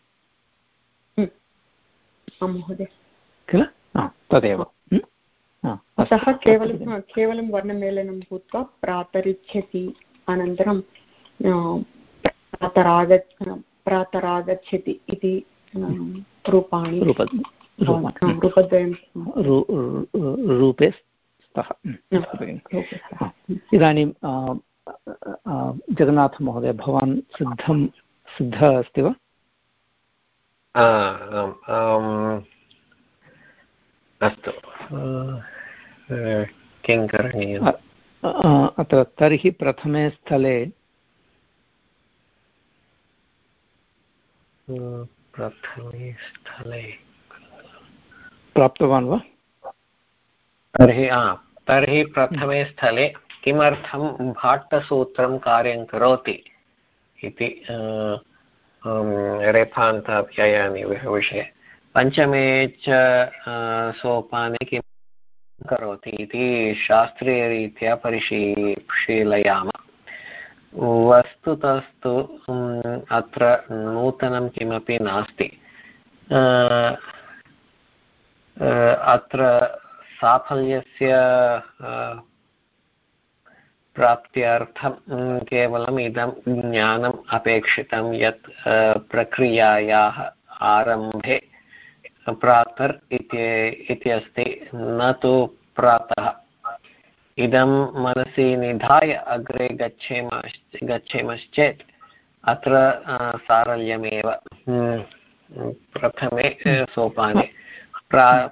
महोदय। किल? तदेव। अतः केवलं केवलं वर्णमेलनं भूत्वा प्रातरिच्छति अनन्तरं प्रातराग प्रातरागच्छति इति रूपाणि। रूपद्वयं। रूपे स्तः। इदानीं जगन्नाथमहोदय भवान् सिद्धं सिद्धः अस्ति वा? अस्तु। किं करणीयम्? अत्र तर्हि प्रथमे स्थले प्रथमे स्थले प्राप्तवान् वा? तर्हि तर्हि प्रथमे स्थले किमर्थं भाट्टसूत्रं कार्यं करोति इति रेफान्ताव्ययानि विषये। पञ्चमे च सोपाने किं करोति इति शास्त्रीयरीत्या परिशीलयामः। वस्तुतस्तु अत्र नूतनं किमपि नास्ति। अत्र साफल्यस्य प्राप्त्यर्थं केवलम् इदं ज्ञानम् अपेक्षितं यत् प्रक्रियायाः आरम्भे प्रातर् इति अस्ति। न तु प्रातः। इदं मनसि निधाय अग्रे गच्छेम गच्छेमश्चेत्। अत्र सारल्यमेव। प्रथमे सोपाने। प्रा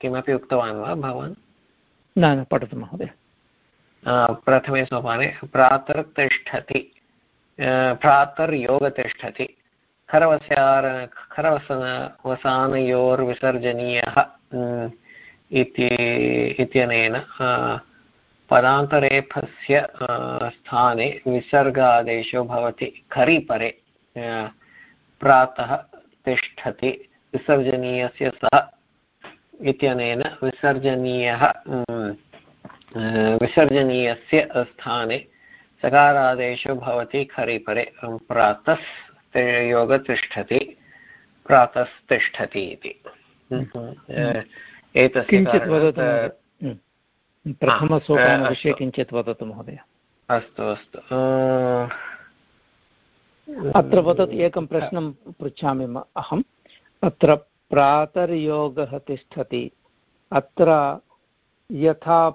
किमपि उक्तवान् वा भवान्? न न पठतु महोदय। प्रथमे सोपाने। प्रातर्तिष्ठति प्रातर्योगतिष्ठति खरवस्यार, खरवसन वसानयोर्विसर्जनीयः इत्यनेन पदान्तरेफस्य स्थाने विसर्गादेशो भवति, खरिपरे प्रातः तिष्ठति, विसर्जनीयस्य सः इत्यनेन विसर्जनीयः विसर्जनीयस्य स्थाने सकारादेशो भवति, खरिपरे प्रातः योगतिष्ठति प्रातस्तिष्ठति इति। एतस्य किञ्चित् वदतु प्रथमसोपानविषये किञ्चित् वदतु महोदय। अस्तु अस्तु। अत्र वदतु एकं प्रश्नं पृच्छामि अहम्। अत्र प्रातर्योगः तिष्ठति। अत्र यथा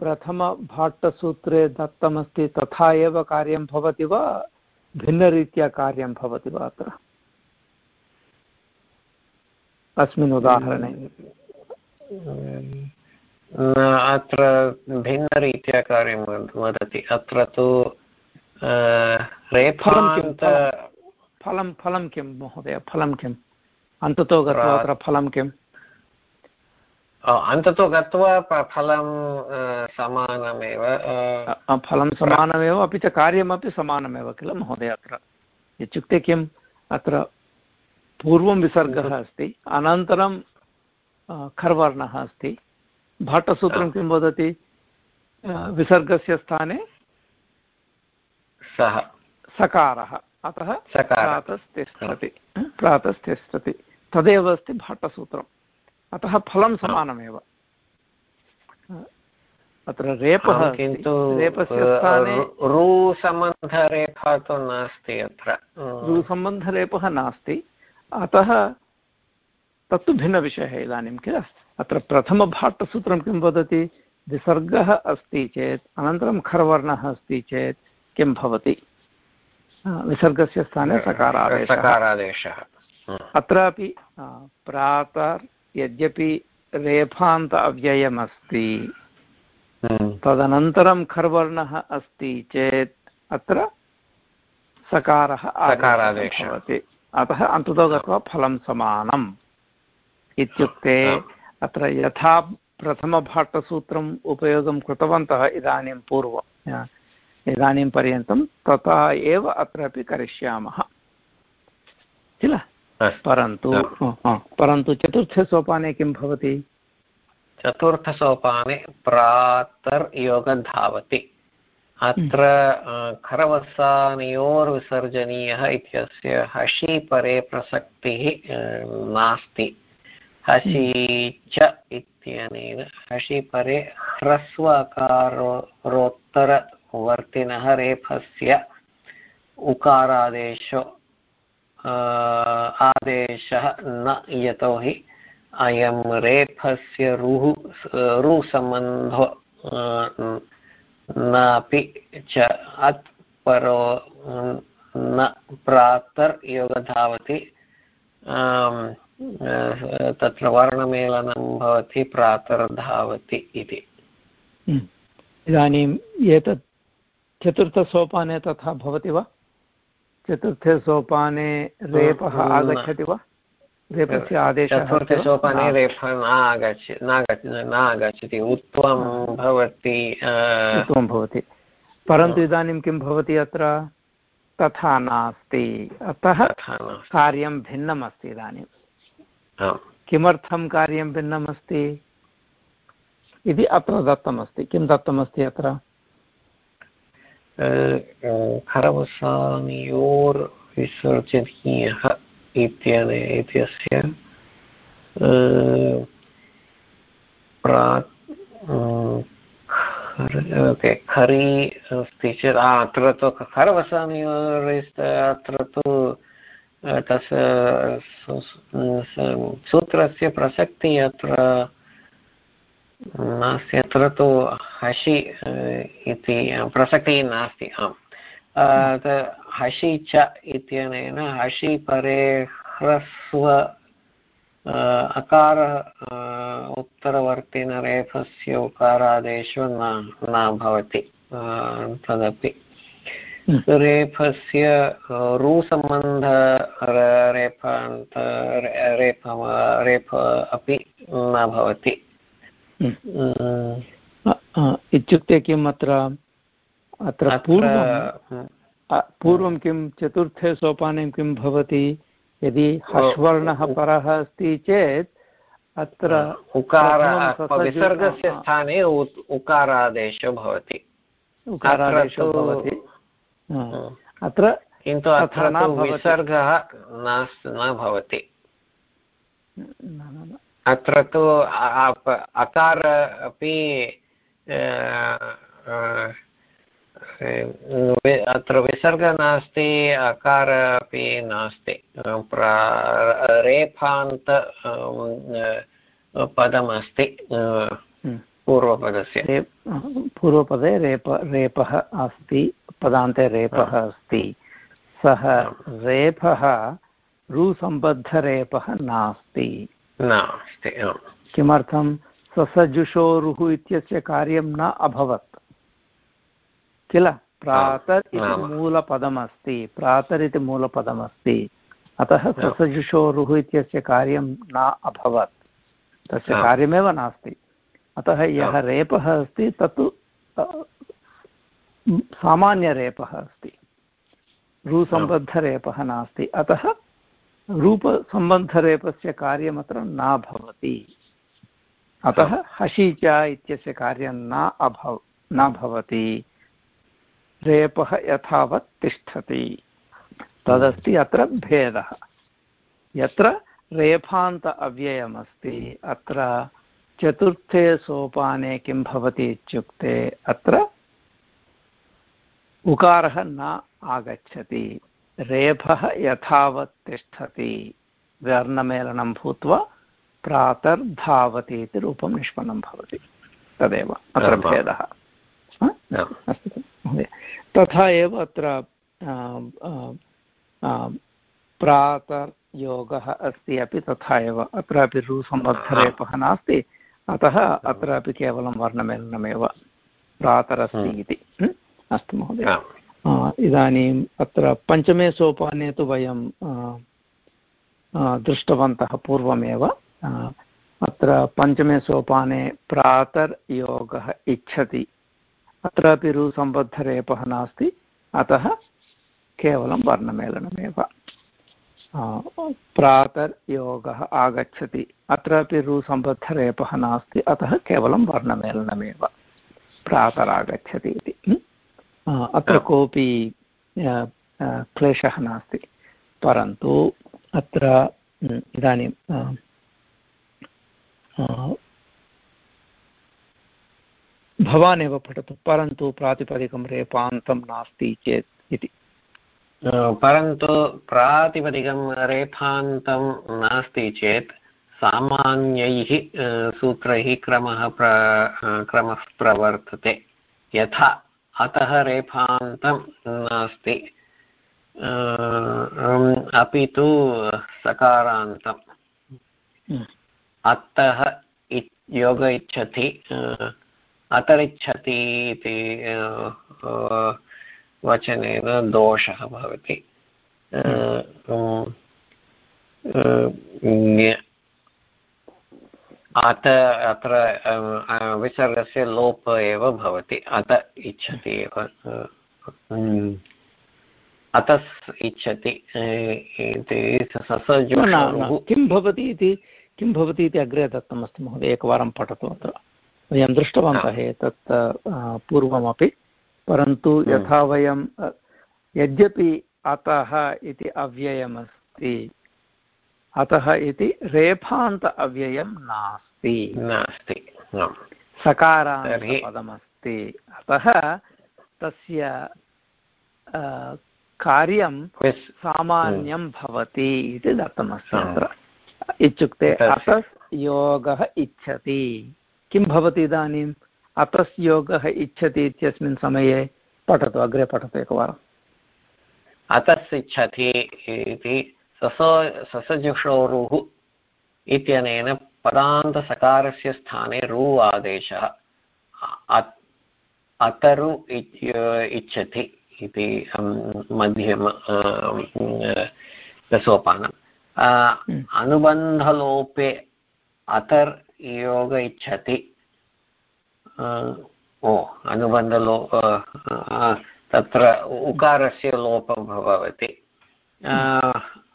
प्रथमभाट्टसूत्रे दत्तमस्ति तथा एव कार्यं भवति वा? भिन्नरीत्या कार्यं भवति वा अत्र? अस्मिन् उदाहरणे। अत्र भिन्नरीत्या कार्यं वदति। अत्र तु फलं फलं किं महोदय? फलं किम् अन्ततो गत्वा अत्र फलं किम् अन्ततो गत्वा फलं समानमेव फलं समानमेव अपि च कार्यमपि समानमेव किल महोदय अत्र? इत्युक्ते किम्? अत्र पूर्वं विसर्गः अस्ति अनन्तरं खर्वर्णः अस्ति। भाटसूत्रं किं वदति? विसर्गस्य स्थाने सः। सकारः। अतः प्रातस्तिष्ठति। प्रातस्तिष्ठति। तदेव अस्ति भाटसूत्रम् अतः फलं समानमेव। अत्र रेपः किन्तु रुसम्बन्धरेफा तु नास्ति अत्र। रुसम्बन्धरेपः नास्ति। अतः तत्तु भिन्नविषयः इदानीं किल? अत्र प्रथमभाट्टसूत्रं किं वदति? विसर्गः अस्ति चेत् अनन्तरं खर्वर्णः अस्ति चेत् किं भवति? विसर्गस्य स्थाने सकारादेशः। सकारादेशः। अत्रापि प्रातर् यद्यपि रेफान्त अव्ययमस्ति तदनन्तरं खर्वर्णः अस्ति चेत् अत्र सकारः भवति। अतः अन्ततो गत्वा फलं समानम् इत्युक्ते अत्र यथा प्रथमभाट्टसूत्रम् उपयोगं कृतवन्तः इदानीं पूर्वम् इदानीं पर्यन्तं तथा एव अत्रापि करिष्यामः। किल? परन्तु परन्तु चतुर्थे सोपाने किं भवति? चतुर्थसोपाने प्रातर्योगधावति। अत्र खरवसानयोर्विसर्जनीयः इत्यस्य हसि परे प्रसक्तिः नास्ति। हसि च इत्यनेन हसि परे ह्रस्वकारोत्तरवर्तिनः रेफस्य उकारादेशो आदेशः न यतोहि अयं रेफस्य रुः रुसम्बन्धो नापि च अत् परो न प्रातर्योगधावति तत्र वर्णमेलनं भवति, प्रातर्धावति इति। इदानीम् एतत् चतुर्थसोपाने तथा भवति वा चतुर्थे सोपाने रेपः आगच्छति वा? रेपस्य आदेशः चतुर्थे सोपाने रेफः न आगच्छ न आगच्छति। उत्तमं भवति उत्तमं भवति। परन्तु इदानीं किं भवति अत्र? तथा नास्ति। अतः कार्यं भिन्नम् अस्ति इदानीं किमर्थं कार्यं भिन्नम् अस्ति इति अत्र दत्तमस्ति। किं दत्तमस्ति अत्र? खरवसानयोर्विसर्जनीयः इत्यने इत्यस्य ओके खरी अस्ति चेत् अत्र तु खरवसानयोर् अत्र तु तस्य सूत्रस्य प्रसक्तिः अत्र नास्ति अत्र तु हसि इति प्रसक्तिः नास्ति आम् हसि च इत्यनेन हसि परे ह्रस्व अकार उत्तरवर्तिनरेफस्य उकारादेशो न न भवति तदपि। रेफस्य रुसम्बन्ध रेफान्त रेफ रेफ अपि न भवति। इत्युक्ते किम् अत्र? अत्र पूर्वं पूर्वं किं चतुर्थे सोपाने किं भवति? यदि हश्वर्णः परः अस्ति चेत् अत्र उकार विसर्गस्य स्थाने उकारादेशो भवति। उकारादेशो भवति। अत्र किन्तु अत्र विसर्गः न भवति। अत्र तु अकार अपि अत्र विसर्ग नास्ति अकार अपि नास्ति. रेफान्त पदमस्ति हम्म। पूर्वपदस्य. पूर्वपदे रेप रेपः अस्ति पदान्ते रेपः अस्ति. सः रेपः रुसम्बद्धरेपः नास्ति. नास्ति किमर्थं ससजुषोरुः इत्यस्य कार्यं न अभवत्? किल? प्रातर् इति मूलपदमस्ति। प्रातर् इति मूलपदमस्ति। अतः ससजुषोरुः इत्यस्य कार्यं न अभवत्। तस्य कार्यमेव नास्ति। अतः यः रेपः अस्ति तत्तु सामान्यरेपः अस्ति। रूसम्बद्धरेपः नास्ति। अतः रूपसम्बद्धरेपस्य कार्यमत्र न भवति। अतः हशीच इत्यस्य कार्यं न अभव न भवति। रेपः यथावत् तिष्ठति। तदस्ति अत्र भेदः। यत्र रेफान्त अव्ययमस्ति अत्र चतुर्थे सोपाने किं भवति इत्युक्ते अत्र उकारः न आगच्छति। रेफः यथावत् तिष्ठति। वर्णमेलनं भूत्वा प्रातर्धावति इति रूपं निष्पन्नं भवति। तदेव अत्र भेदः। अस्तु तथा एव अत्र प्रातर्योगः अस्ति अपि तथा एव। अत्रापि रुसम्बद्धरेपः नास्ति। अतः अत्रापि केवलं वर्णमेलनमेव प्रातरस्ति इति। अस्तु महोदय। इदानीम् अत्र पञ्चमे सोपाने तु वयं दृष्टवन्तः पूर्वमेव अत्र पञ्चमे सोपाने प्रातर्योगः इच्छति। अत्रापि रुसम्बद्धरेपः नास्ति, अतः केवलं वर्णमेलनमेव। प्रातर्योगः आगच्छति, अत्रापि रुसम्बद्धरेपः नास्ति, अतः केवलं वर्णमेलनमेव। प्रातरागच्छति इति। अत्र कोऽपि क्लेशः नास्ति। परन्तु अत्र इदानीं भवान् एव पठतु परन्तु प्रातिपदिकं रेपान्तं नास्ति चेत् इति। परन्तु प्रातिपदिकं रेफान्तं नास्ति चेत् सामान्यैः सूत्रैः क्रमः प्र क्रमः प्रवर्तते। यथा अतः रेफान्तं नास्ति। अपि तु सकारान्तम् हम्म। अतः योग इच्छति अतरिच्छति इति वचनेन दोषः भवति। अत अत्र विसर्गस्य लोप एव भवति। अत इच्छति एव। अतस् इच्छति। किं भवति इति किं भवति इति अग्रे दत्तमस्ति महोदय। एकवारं पठतु अत्र। वयं दृष्टवन्तः एतत् पूर्वमपि। परन्तु हम्म। यथा वयं यद्यपि अतः इति अव्ययमस्ति अतः इति रेफान्त अव्ययं नास्ति नास्ति सकारान्तपदमस्ति अतः तस्य कार्यं सामान्यं भवति इति दत्तमस्ति अत्र। इत्युक्ते अतः योगः इच्छति। किं भवति इदानीम् अतस् योगः इच्छति इत्यस्मिन् समये? पठतु अग्रे पठतु एकवारम्। अतस्सिच्छति इति सस ससजुषोरुः इत्यनेन पदान्तसकारस्य स्थाने रु आदेशः अतरु इच्छति इति मध्यम सोपानम् हम्म। अनुबन्धलोपे अतर् योग इच्छति। ओ अनुबन्धलो तत्र उकारस्य लोपः भवति।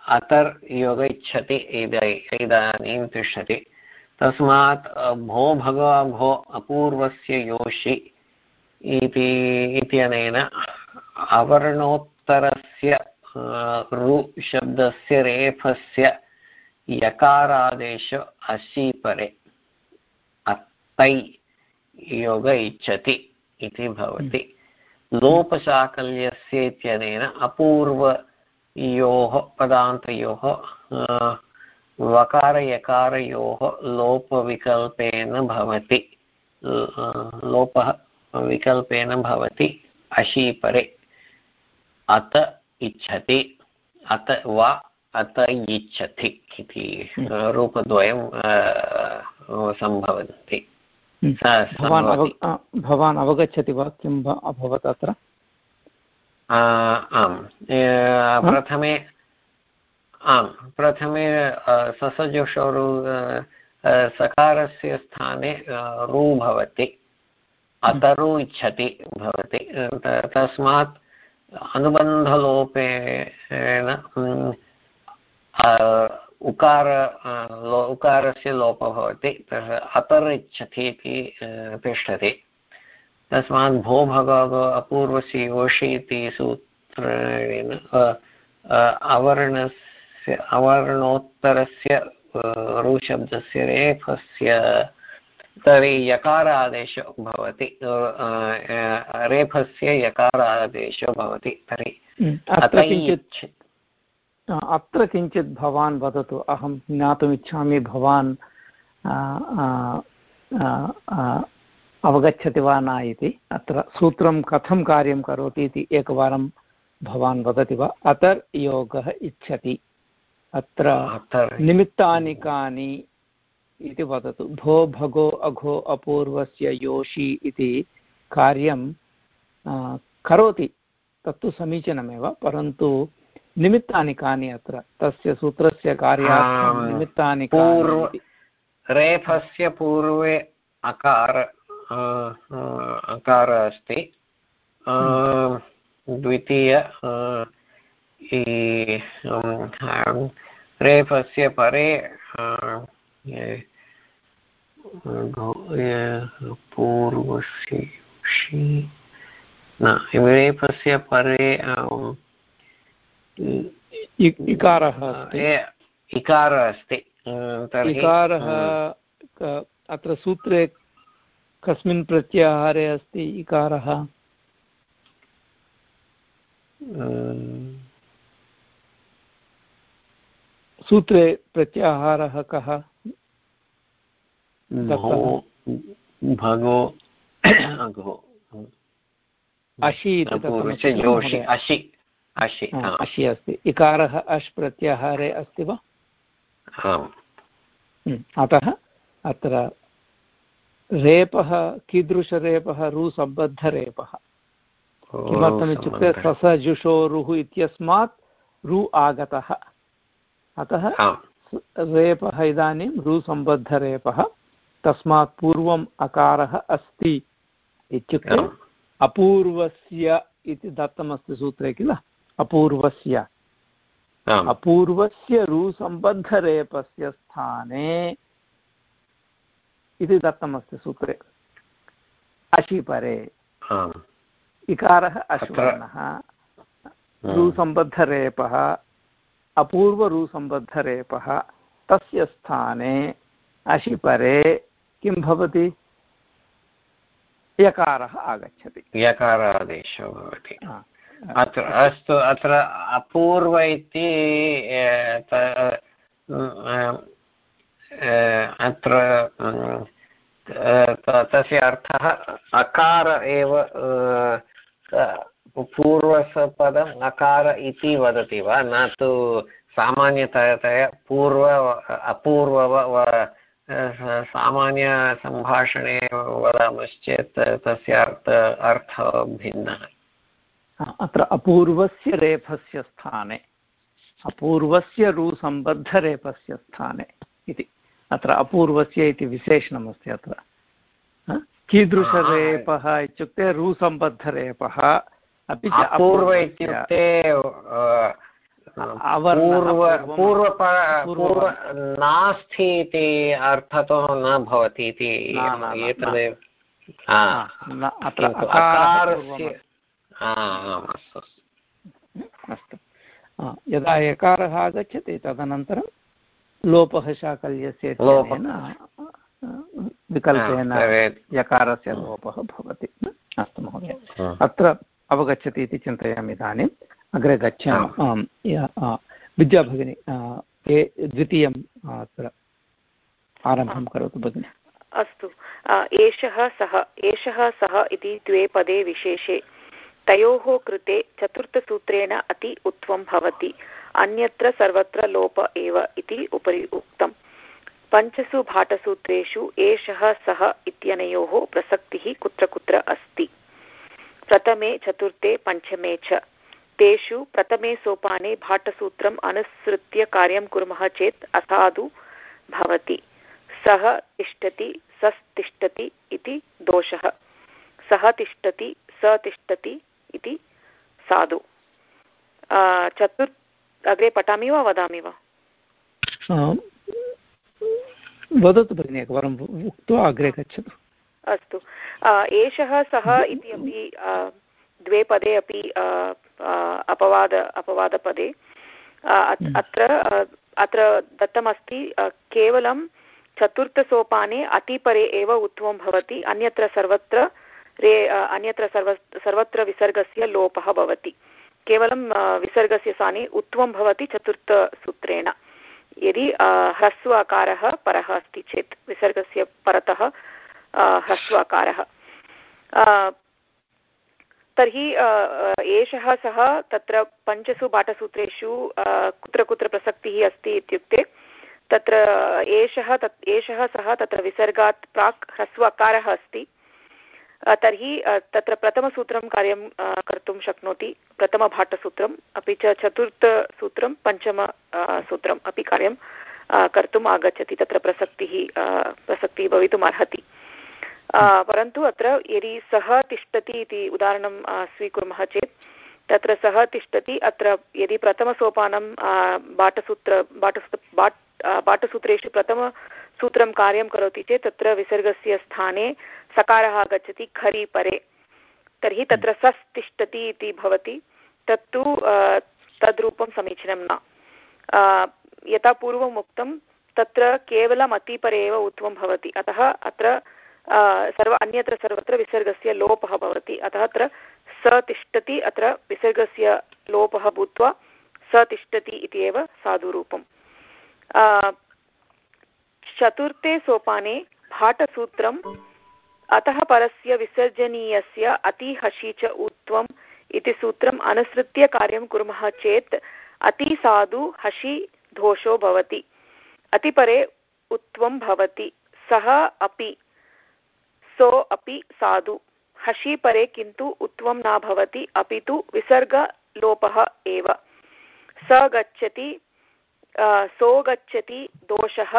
अतर् योग इच्छति इदानीं तिष्ठति। तस्मात् भो भगवा भो अपूर्वस्य योषि इति इत्यनेन अवर्णोत्तरस्य रु शब्दस्य रेफस्य यकारादेश असि परे अत्तै योग इच्छति इति भवति। लोपशाकल्यस्य इत्यनेन अपूर्वयोः पदान्तयोः वकारयकारयोः लोपविकल्पेन भवति। लोपः विकल्पेन भवति। अशीपरे अत इच्छति अत वा अत इच्छति इति हम्म। रूपद्वयं सम्भवन्ति। भवान् अव भवान् अवगच्छति वा? किम् अभवत् अत्र? आम् प्रथमे आम् प्रथमे ससजुषोरु सकारस्य स्थाने रु भवति अतरु इच्छति भवति तस्मात् अनुबन्धलोपेन उकार उकारस्य लोपः भवति अतर् इच्छति इति तिष्ठति तस्मात् भो भग अपूर्वस्य योषि इति सूत्रेण अवर्णस्य अवर्णोत्तरस्य रुशब्दस्य रेफस्य तर्हि यकार आदेशो भवति रेफस्य यकार आदेशो भवति तर्हि। अत्र किञ्चित् अत्र किञ्चित् भवान् वदतु अहं ज्ञातुमिच्छामि भवान् अवगच्छति वा न इति। अत्र सूत्रं कथं कार्यं करोति इति एकवारं भवान् वदति वा? अतर् योगः इच्छति। अत्र निमित्तानि कानि इति वदतु। भो भगो अघो अपूर्वस्य योषि इति कार्यं करोति। तत्तु समीचीनमेव परन्तु निमित्तानि कानि अत्र। तस्य सूत्रस्य कार्यार्थं निमित्तानि रेफस्य पूर्वे अकार अकार अस्ति। द्वितीय रेफस्य परे पूर्वस्य न रेफस्य परे इकारः इकारः अस्ति। इकारः अत्र सूत्रे कस्मिन् प्रत्याहारे अस्ति इकारः? सूत्रे प्रत्याहारः कः? भगो अशि अशि अस्ति। इकारः अश् प्रत्याहारे अस्ति वा? हम्म, अतः अत्र रेपः कीदृशरेपः रुसम्बद्धरेपः। किमर्थमित्युक्ते ससजुषोरुः इत्यस्मात् रु आगतः। अतः रेपः इदानीं रुसम्बद्धरेपः तस्मात् पूर्वम् अकारः अस्ति इत्युक्ते अपूर्वस्य इति दत्तमस्ति सूत्रे किल? अपूर्वस्य। अपूर्वस्य रुसम्बद्धरेपस्य स्थाने इति दत्तमस्ति सूत्रे। अशिपरे। इकारः अश्वर्णः रुसम्बद्धरेपः अपूर्वरुसम्बद्धरेपः तस्य स्थाने अशिपरे किं भवति? यकारः आगच्छति। यकारादेशो भवति। अत्र अस्तु अत्र अपूर्व इति अत्र तस्य अर्थः अकार एव पूर्वसपदम् अकार इति वदति वा? न तु सामान्यतया पूर्व अपूर्व सामान्यसम्भाषणे वदामश्चेत् तस्य अर्थ, अर्थः भिन्नः। अत्र अपूर्वस्य रेफस्य स्थाने, अपूर्वस्य रुसम्बद्धरेफस्य स्थाने इति। अत्र अपूर्वस्य इति विशेषणमस्ति अत्र। कीदृशरेपः इत्युक्ते रुसम्बद्धरेपः अपि च अपूर्व इत्युक्ते नास्ति इति अर्थतो न भवति इति एतदेव अस्तु यदा एकारः आगच्छति तदनन्तरं लोपः शाकल्यस्य विकल्पेन यकारस्य लोपः भवति। अस्तु महोदय। अत्र अवगच्छति इति चिन्तयामि इदानीम्। अग्रे गच्छामः। विद्याभगिनी द्वितीयम् अत्र आरम्भं करोतु भगिनि। अस्तु। एषः सः एषः सः इति द्वे पदे विशेषे। तयोः कृते चतुर्थसूत्रेण अति उत्वं भवति। अन्यत्र सर्वत्र लोप एव इति उपरि उक्तम्। पञ्चसु भाटसूत्रेषु एषः सः इत्यनयोः प्रसक्तिः कुत्र कुत्र अस्ति। प्रथमे, चतुर्थे, पञ्चमे च। तेषु प्रथमे सोपाने भाटसूत्रम् अनुसृत्य कार्यं कुर्मः चेत् असाधु भवति। सः तिष्ठति सस्तिष्ठति इति दोषः। सः तिष्ठति, स तिष्ठति इति साधु। चतुर् अग्रे पठामि वा वदामि वा? वदतु भगिनि एकवारम् उक्त्वा अग्रे गच्छतु। अस्तु। एषः सः इति अपि द्वे पदे अपि अपवाद अपवादपदे। हम्म। अत्र अत्र दत्तमस्ति केवलं चतुर्थसोपाने अतिपरे एव उत्तमं भवति अन्यत्र सर्वत्र रे अन्यत्र सर्व सर्वत्र विसर्गस्य लोपः भवति। केवलं विसर्गस्य स्थाने उत्वं भवति चतुर्थसूत्रेण। यदि ह्रस्व आकारः परः अस्ति चेत्, विसर्गस्य परतः ह्रस्व आकारः तर्हि एषः सः तत्र पञ्चसु पाठसूत्रेषु कुत्र कुत्र प्रसक्तिः अस्ति इत्युक्ते, तत्र एषः तत्, एषः सः तत्र विसर्गात् प्राक् ह्रस्वकारः अस्ति। तर्हि तत्र प्रथमसूत्रं कार्यं कर्तुं शक्नोति। प्रथमभाटसूत्रम् अपि च चतुर्थसूत्रं, पञ्चम सूत्रम् अपि कार्यं कर्तुम् आगच्छति। तत्र प्रसक्तिः प्रसक्तिः भवितुम् अर्हति। परन्तु अत्र यदि सः तिष्ठति इति उदाहरणं स्वीकुर्मः चेत्, तत्र सः तिष्ठति, अत्र यदि प्रथमसोपानं बाटसूत्र बाटसूत्र बाट् बाटसूत्रेषु प्रथमसूत्रं कार्यं करोति चेत् तत्र विसर्गस्य स्थाने सकारः आगच्छति खरि परे। तर्हि तत्र सस् तिष्ठति इति भवति। तत्तु तद्रूपं समीचीनं न। यथा पूर्वम् उक्तं तत्र केवलम् अतिपरे एव उत्वं भवति। अतः अत्र सर्व अन्यत्र सर्वत्र विसर्गस्य लोपः भवति। अतः अत्र स तिष्ठति अत्र विसर्गस्य लोपः भूत्वा स तिष्ठति इति एव साधुरूपम्। चतुर्थे सोपाने भाटसूत्रं अतः परस्य विसर्जनीयस्य अतिहसि च उत्वम् इति सूत्रम् अनुसृत्य कार्यं कुर्मः चेत् अतिसाधु हसि दोषो भवति। अतिपरे उत्वं भवति। सः अपि, सो अपि साधु। हसि परे किन्तु उत्वं न भवति, अपि तु विसर्गलोपः एव। स गच्छति सो गच्छति दोषः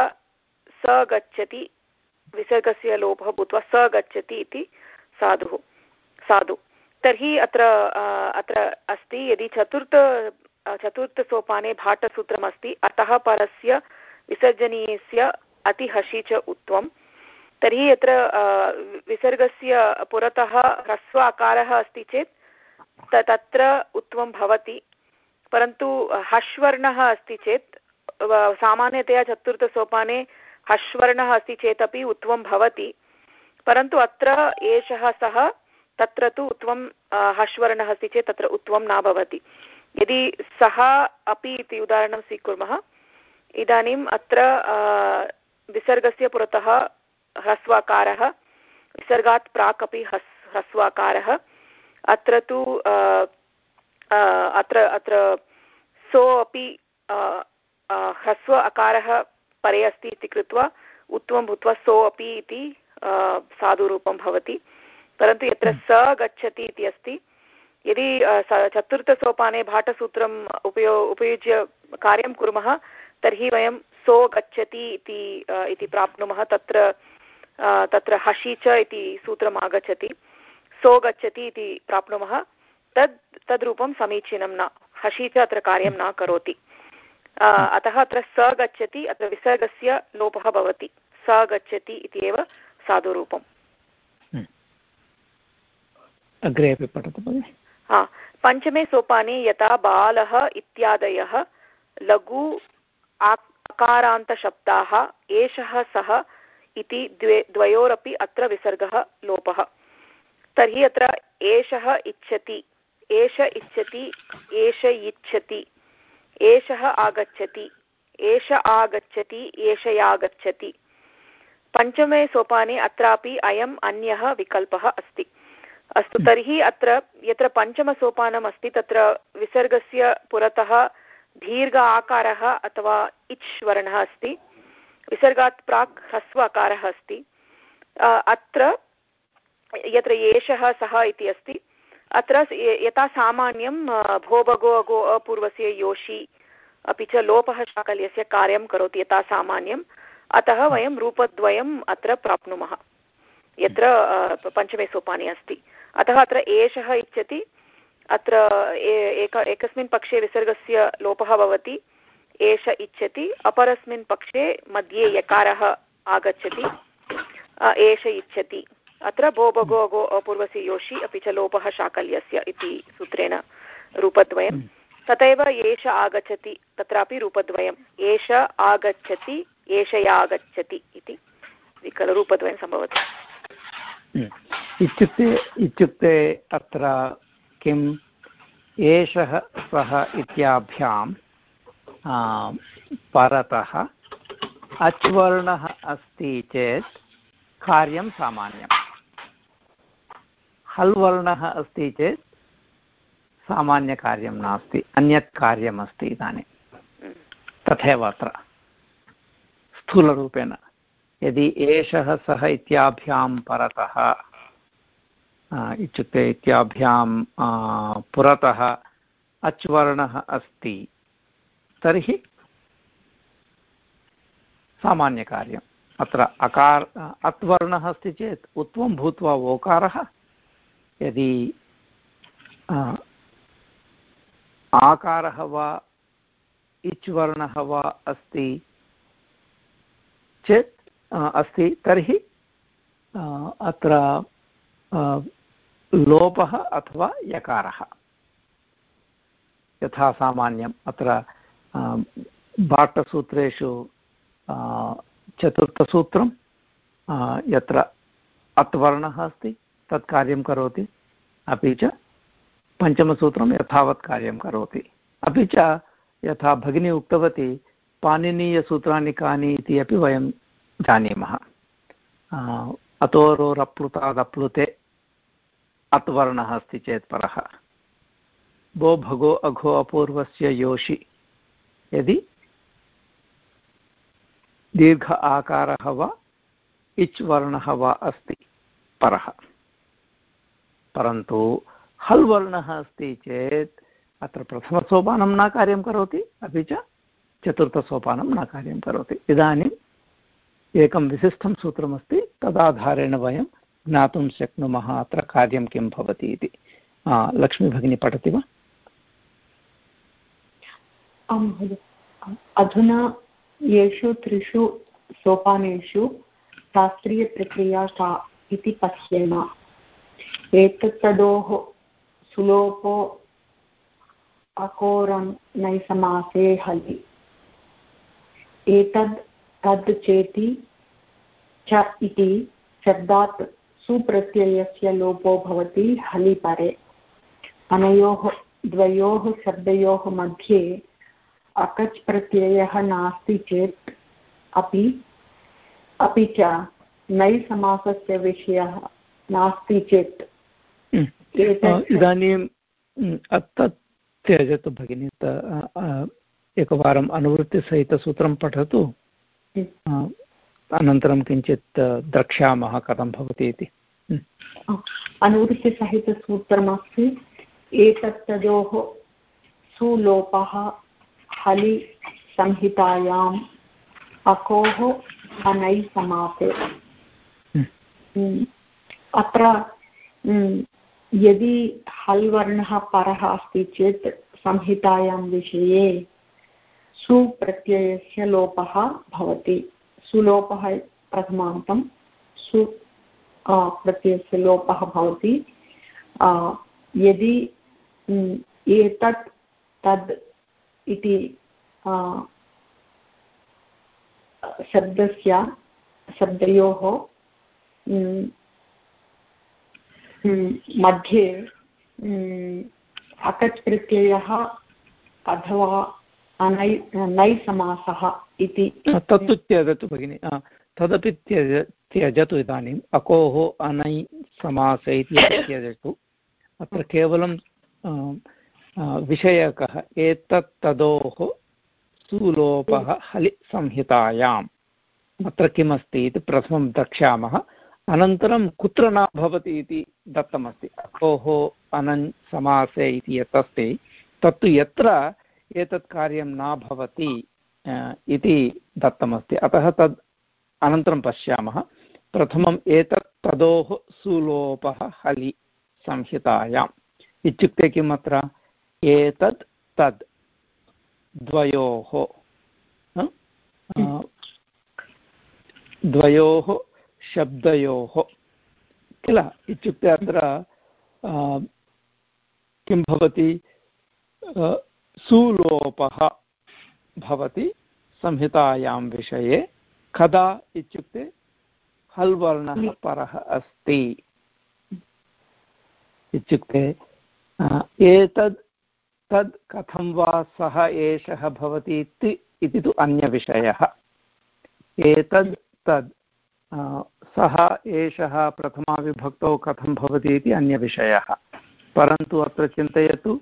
गच्छति विसर्गस्य लोपः भूत्वा स गच्छति इति साधुः, साधु। तर्हि अत्र अत्र अस्ति, यदि चतुर्थ चतुर्थसोपाने भाटसूत्रमस्ति, अतः परस्य विसर्जनीयस्य अतिहसि च उत्वं। तर्हि यत्र विसर्गस्य पुरतः ह्रस्व आकारः अस्ति चेत् तत्र उत्वं भवति। परन्तु हश्वर्णः अस्ति चेत् सामान्यतया चतुर्थसोपाने हश्वर्णः अस्ति चेदपि उत्वं भवति। परन्तु अत्र एषः सः, तत्र तु उत्वं हश्वर्णः अस्ति चेत् तत्र उत्वं न भवति। यदि सः अपि इति उदाहरणं स्वीकुर्मः, इदानीम् अत्र विसर्गस्य पुरतः ह्रस्वाकारः, विसर्गात् प्राक् अपि हस् अत्र तु अत्र अत्र सो अपि ह्रस्व अकारः परे अस्ति इति कृत्वा उत्तमं भूत्वा सो अपि इति साधुरूपं भवति। परन्तु यत्र स गच्छति इति अस्ति यदि चतुर्थसोपाने भाटसूत्रम् उपयो उपयुज्य कार्यं कुर्मः तर्हि वयं सो गच्छति इति प्राप्नुमः। तत्र तत्र हसि च इति सूत्रम् आगच्छति। सो गच्छति इति प्राप्नुमः। तद् तद्रूपं समीचीनं न। हसि च अत्र कार्यं न करोति। अतः अत्र स गच्छति अत्र विसर्गस्य लोपः भवति। स गच्छति इति एव साधुरूपम्। हम्म। अग्रे अपि पठतु भगिनि। हा पञ्चमे सोपाने यथा बालः इत्यादयः लघु अकारान्तशब्दाः एषः सः इति द्वे द्वयोरपि अत्र विसर्गः लोपः। तर्हि अत्र एषः इच्छति एष इच्छति एष इच्छति। एषः आगच्छति, एष आगच्छति, एषयागच्छति। पञ्चमे सोपाने अत्रापि अयम् अन्यः विकल्पः अस्ति। अस्तु, तर्हि अत्र, यत्र पञ्चमसोपानम् अस्ति, तत्र विसर्गस्य पुरतः दीर्घ आकारः अथवा इच् वर्णः अस्ति। विसर्गात् प्राक् ह्रस्व अकारः अस्ति। अत्र यत्र एषः सः इति अस्ति अत्र यथा सामान्यं भो भगो अगो अपूर्वस्य योषि अपि च लोपः शाकल्यस्य कार्यं करोति यथा सामान्यं। अतः वयं रूपद्वयम् अत्र प्राप्नुमः। यत्र पञ्चमे सोपाने अस्ति। अतः अत्र एषः इच्छति। अत्र एक एकस्मिन् पक्षे विसर्गस्य लोपः भवति। एष इच्छति। अपरस्मिन् पक्षे मध्ये यकारः आगच्छति। एष इच्छति। अत्र भो भगो अगो अपूर्वस्य योषि अपि च लोपः शाकल्यस्य इति सूत्रेण रूपद्वयं। हम्म। तथैव एष आगच्छति तत्रापि रूपद्वयम्। एष आगच्छति एषया आगच्छति इति रूपद्वयं सम्भवति। हम्म। इत्युक्ते इत्युक्ते अत्र किम्? एषः सः इत्याभ्यां परतः अच्वर्णः अस्ति चेत् कार्यं सामान्यम्। हल् वर्णः अस्ति चेत् सामान्यकार्यं नास्ति, अन्यत् कार्यमस्ति इदानीं। तथैव अत्र स्थूलरूपेण, यदि एषः सः इत्याभ्यां परतः इत्युक्ते इत्याभ्यां पुरतः अच्वर्णः अस्ति, तर्हि सामान्यकार्यम्। अत्र अकार अत्वर्णः अस्ति चेत्, उत्वं भूत्वा ओकारः यदि आकारः वा इच् वर्णः वा अस्ति चेत् अस्ति, तर्हि अत्र लोपः अथवा यकारः। यथा सामान्यम् अत्र भाट्टसूत्रेषु चतुर्थसूत्रं यत्र अत्वर्णः अस्ति तत् कार्यं करोति। अपि च पञ्चमसूत्रं यथावत् कार्यं करोति। अपि च यथा भगिनी उक्तवती, पाणिनीयसूत्राणि कानि इति अपि वयं जानीमः। अतोरोरप्लुतादप्लुते अत्वर्णः अस्ति चेत् परः। भो भगो अघो अपूर्वस्य योषि। यदि दीर्घ आकारः वा इच् वर्णः वा अस्ति परः। परन्तु हल् वर्णः अस्ति चेत् अत्र प्रथमसोपानं न कार्यं करोति, अपि च चतुर्थसोपानं न कार्यं करोति। इदानीम् एकं विशिष्टं सूत्रमस्ति, तदाधारेण वयं ज्ञातुं शक्नुमः अत्र कार्यं किं भवति इति। लक्ष्मीभगिनी, पठति वा? आं अधुना येषु त्रिषु सोपानेषु शास्त्रीयप्रक्रिया का इति पश्येम एतत्तदोः सुलोपो अकोरं नैसमासे हलि। एतद् तद् चेति च इति शब्दात् सुप्रत्ययस्य लोपो भवति हलि परे अनयोः द्वयोः शब्दयोः मध्ये अकच् प्रत्ययः नास्ति चेत् अपि अपि च नैसमासस्य विषयः नास्ति चेत् इदानीं तत् त्यजतु भगिनि एकवारम् अनुवृत्तिसहितसूत्रं पठतु। अनन्तरं किञ्चित् द्रक्ष्यामः कथं भवति इति। अनुवृत्तिसहितसूत्रमस्ति। एतत्तयोः सुलोपः हलि संहितायाम् अकोः अनै समासे अत्र यदि हल् वर्णः परः अस्ति चेत् संहितायां विषये सुप्रत्ययस्य लोपः भवति। सुलोपः प्रथमान्तं, सु प्रत्ययस्य लोपः भवति। यदि एतत्, तद् इति शब्दस्य, शब्दयोः मध्ये अकच् प्रत्ययः अथवा अनै नै समासः इति तत्तु त्यजतु भगिनि तदपि त्यज, त्यजतु इदानीम्, अकोः अनै समास इति त्यजतु। अत्र केवलं विषयकः, एतत् तदोः सुलोपः हलि संहितायाम् अत्र किमस्ति इति प्रथमं द्रक्ष्यामः। अनन्तरं कुत्र न भवति इति दत्तमस्ति। अकोः अनन् समासे इति यत् अस्ति तत्तु यत्र एतत् कार्यं न भवति इति दत्तमस्ति। अतः तद् अनन्तरं पश्यामः। प्रथमम् एतत् तदोः सुलोपः हलि संहितायाम्। इत्युक्ते किम् अत्र? एतत् तद् द्वयोः द्वयोः शब्दयोः। किल इत्युक्ते अत्र किं भवति? सुलोपः भवति संहितायां विषये। कदा इत्युक्ते हल् वर्णः परः अस्ति। इत्युक्ते एतद् तद् कथं वा सः एषः भवति इति तु अन्यविषयः। एतद् तद्। सः एषः प्रथमाविभक्तौ कथं भवति इति अन्यविषयः। परन्तु अत्र चिन्तयतु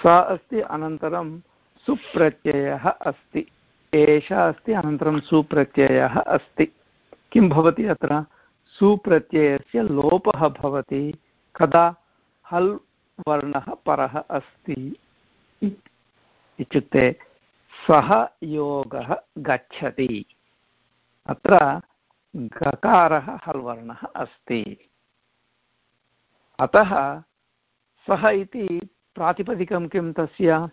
स अस्ति अनन्तरं सुप्रत्ययः अस्ति। एषः अस्ति, अनन्तरं सुप्रत्ययः अस्ति। किं भवति अत्र? सुप्रत्ययस्य लोपः भवति। कदा? हल् वर्णः परः अस्ति इत्युक्ते सः योगः गच्छति। अत्र गकारः हल्वर्णः अस्ति। अतः सः इति प्रातिपदिकं किं तस्य?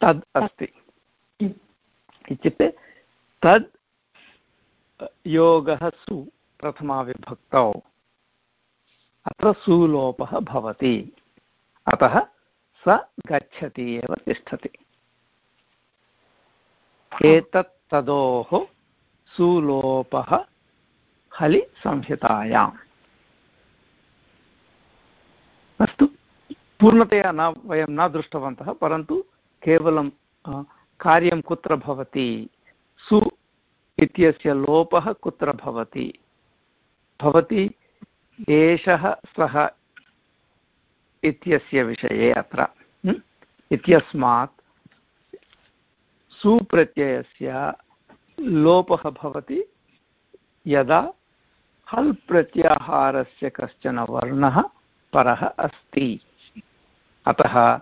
तद् अस्ति। इत्युक्ते तद् योगः सु प्रथमाविभक्तौ। अत्र सुलोपः भवति। अतः स गच्छति एव तिष्ठति। एतत् तदोः सुलोपः हलि संहितायाम् अस्तु, पूर्णतया न, वयं न दृष्टवन्तः, परन्तु केवलं कार्यं कुत्र भवति? सु इत्यस्य लोपः कुत्र भवति? भवति एषः सः इत्यस्य विषये अत्र इत्यस्मात् सुप्रत्ययस्य लोपः भवति यदा हल् प्रत्याहारस्य कश्चन वर्णः परः अस्ति। अतः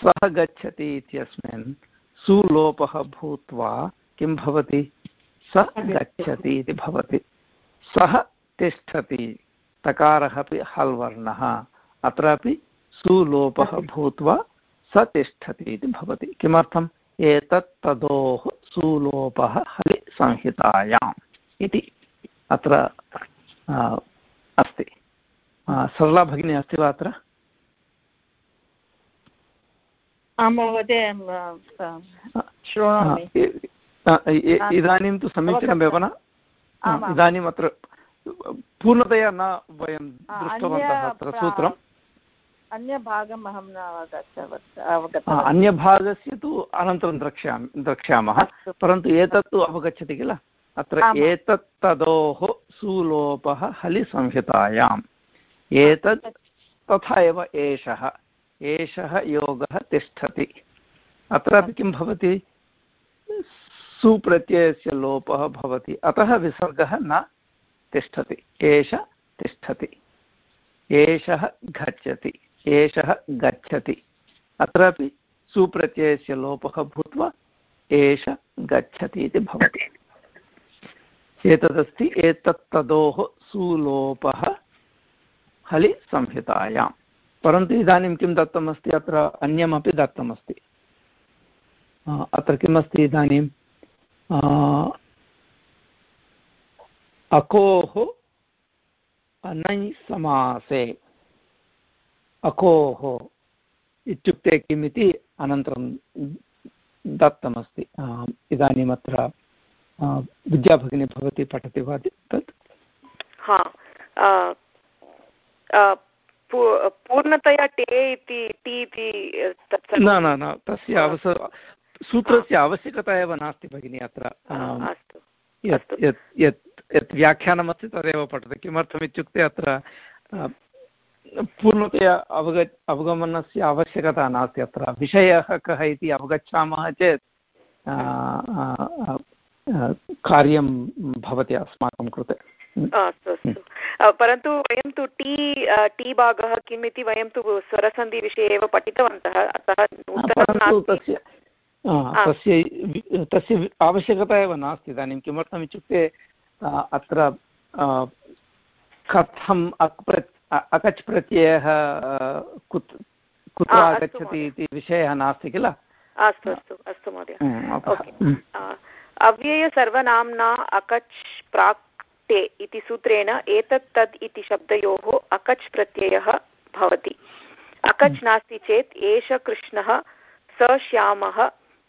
सः गच्छति इत्यस्मिन् सुलोपः भूत्वा किं भवति? स गच्छति इति भवति। सः तिष्ठति तकारः अपि हल् वर्णः अत्रापि सुलोपः भूत्वा स तिष्ठति इति भवति। किमर्थम्? एतत् तदोः सुलोपः हलि संहितायाम् इति अत्र अस्ति। सरला भगिनी अस्ति वा अत्र? आं महोदय इदानीं तु समीचीनमेव न? इदानीम् अत्र पूर्णतया न वयं दृष्टवन्तः अत्र सूत्रम् अन्यभागम् अहं न अवगत अन्यभागस्य तु अनन्तरं द्रक्ष्यामि द्रक्ष्यामः परन्तु एतत्तु अवगच्छति किल? अत्र एतत् तदोः सुलोपः हलिसंहितायाम्। एतत् तथा एव एषः। एषः योगः तिष्ठति। अत्रापि किं भवति? सुप्रत्ययस्य लोपः भवति। अतः विसर्गः न तिष्ठति। एष तिष्ठति। एषः गच्छति एषः गच्छति। अत्रापि सुप्रत्ययस्य लोपः भूत्वा एष गच्छति इति भवति। एतदस्ति एतत् तदोः सुलोपः हलि संहितायां परन्तु इदानीं किं दत्तमस्ति? अत्र अन्यमपि दत्तमस्ति। अत्र किमस्ति इदानीं? अकोः अनै अकोः इत्युक्ते किम् इति अनन्तरं दत्तमस्ति। इदानीम् अत्र विद्याभगिनी भवती पठति वा तत्? पूर्णतया टे इति टी इति न न न तस्य अवसर सूत्रस्य आवश्यकता एव नास्ति भगिनि अत्र। यत् यत् यत् यत् व्याख्यानमस्ति तदेव पठति। किमर्थम् इत्युक्ते अत्र पूर्णतया अवग अवगमनस्य आवश्यकता नास्ति अत्र। विषयः कः इति अवगच्छामः चेत् कार्यं भवति अस्माकं कृते। अस्तु अस्तु। परन्तु वयं तु टी टी भागः किम् इति वयं तु स्वरसन्धिविषये एव पठितवन्तः अतः तस्य तस्य तस्य आवश्यकता एव नास्ति इदानीं। किमर्थम् इत्युक्ते अत्र कथम् अक् अकच् प्रत्ययः कुत् कुत्र आगच्छति इति विषयः नास्ति किल? अस्तु अस्तु अस्तु महोदय। अव्ययसर्वनाम्ना अकच् प्राक् ते इति सूत्रेण एतत् तद् इति शब्दयोः अकच् प्रत्ययः भवति अकच्। नास्ति चेत् एष कृष्णः स श्यामः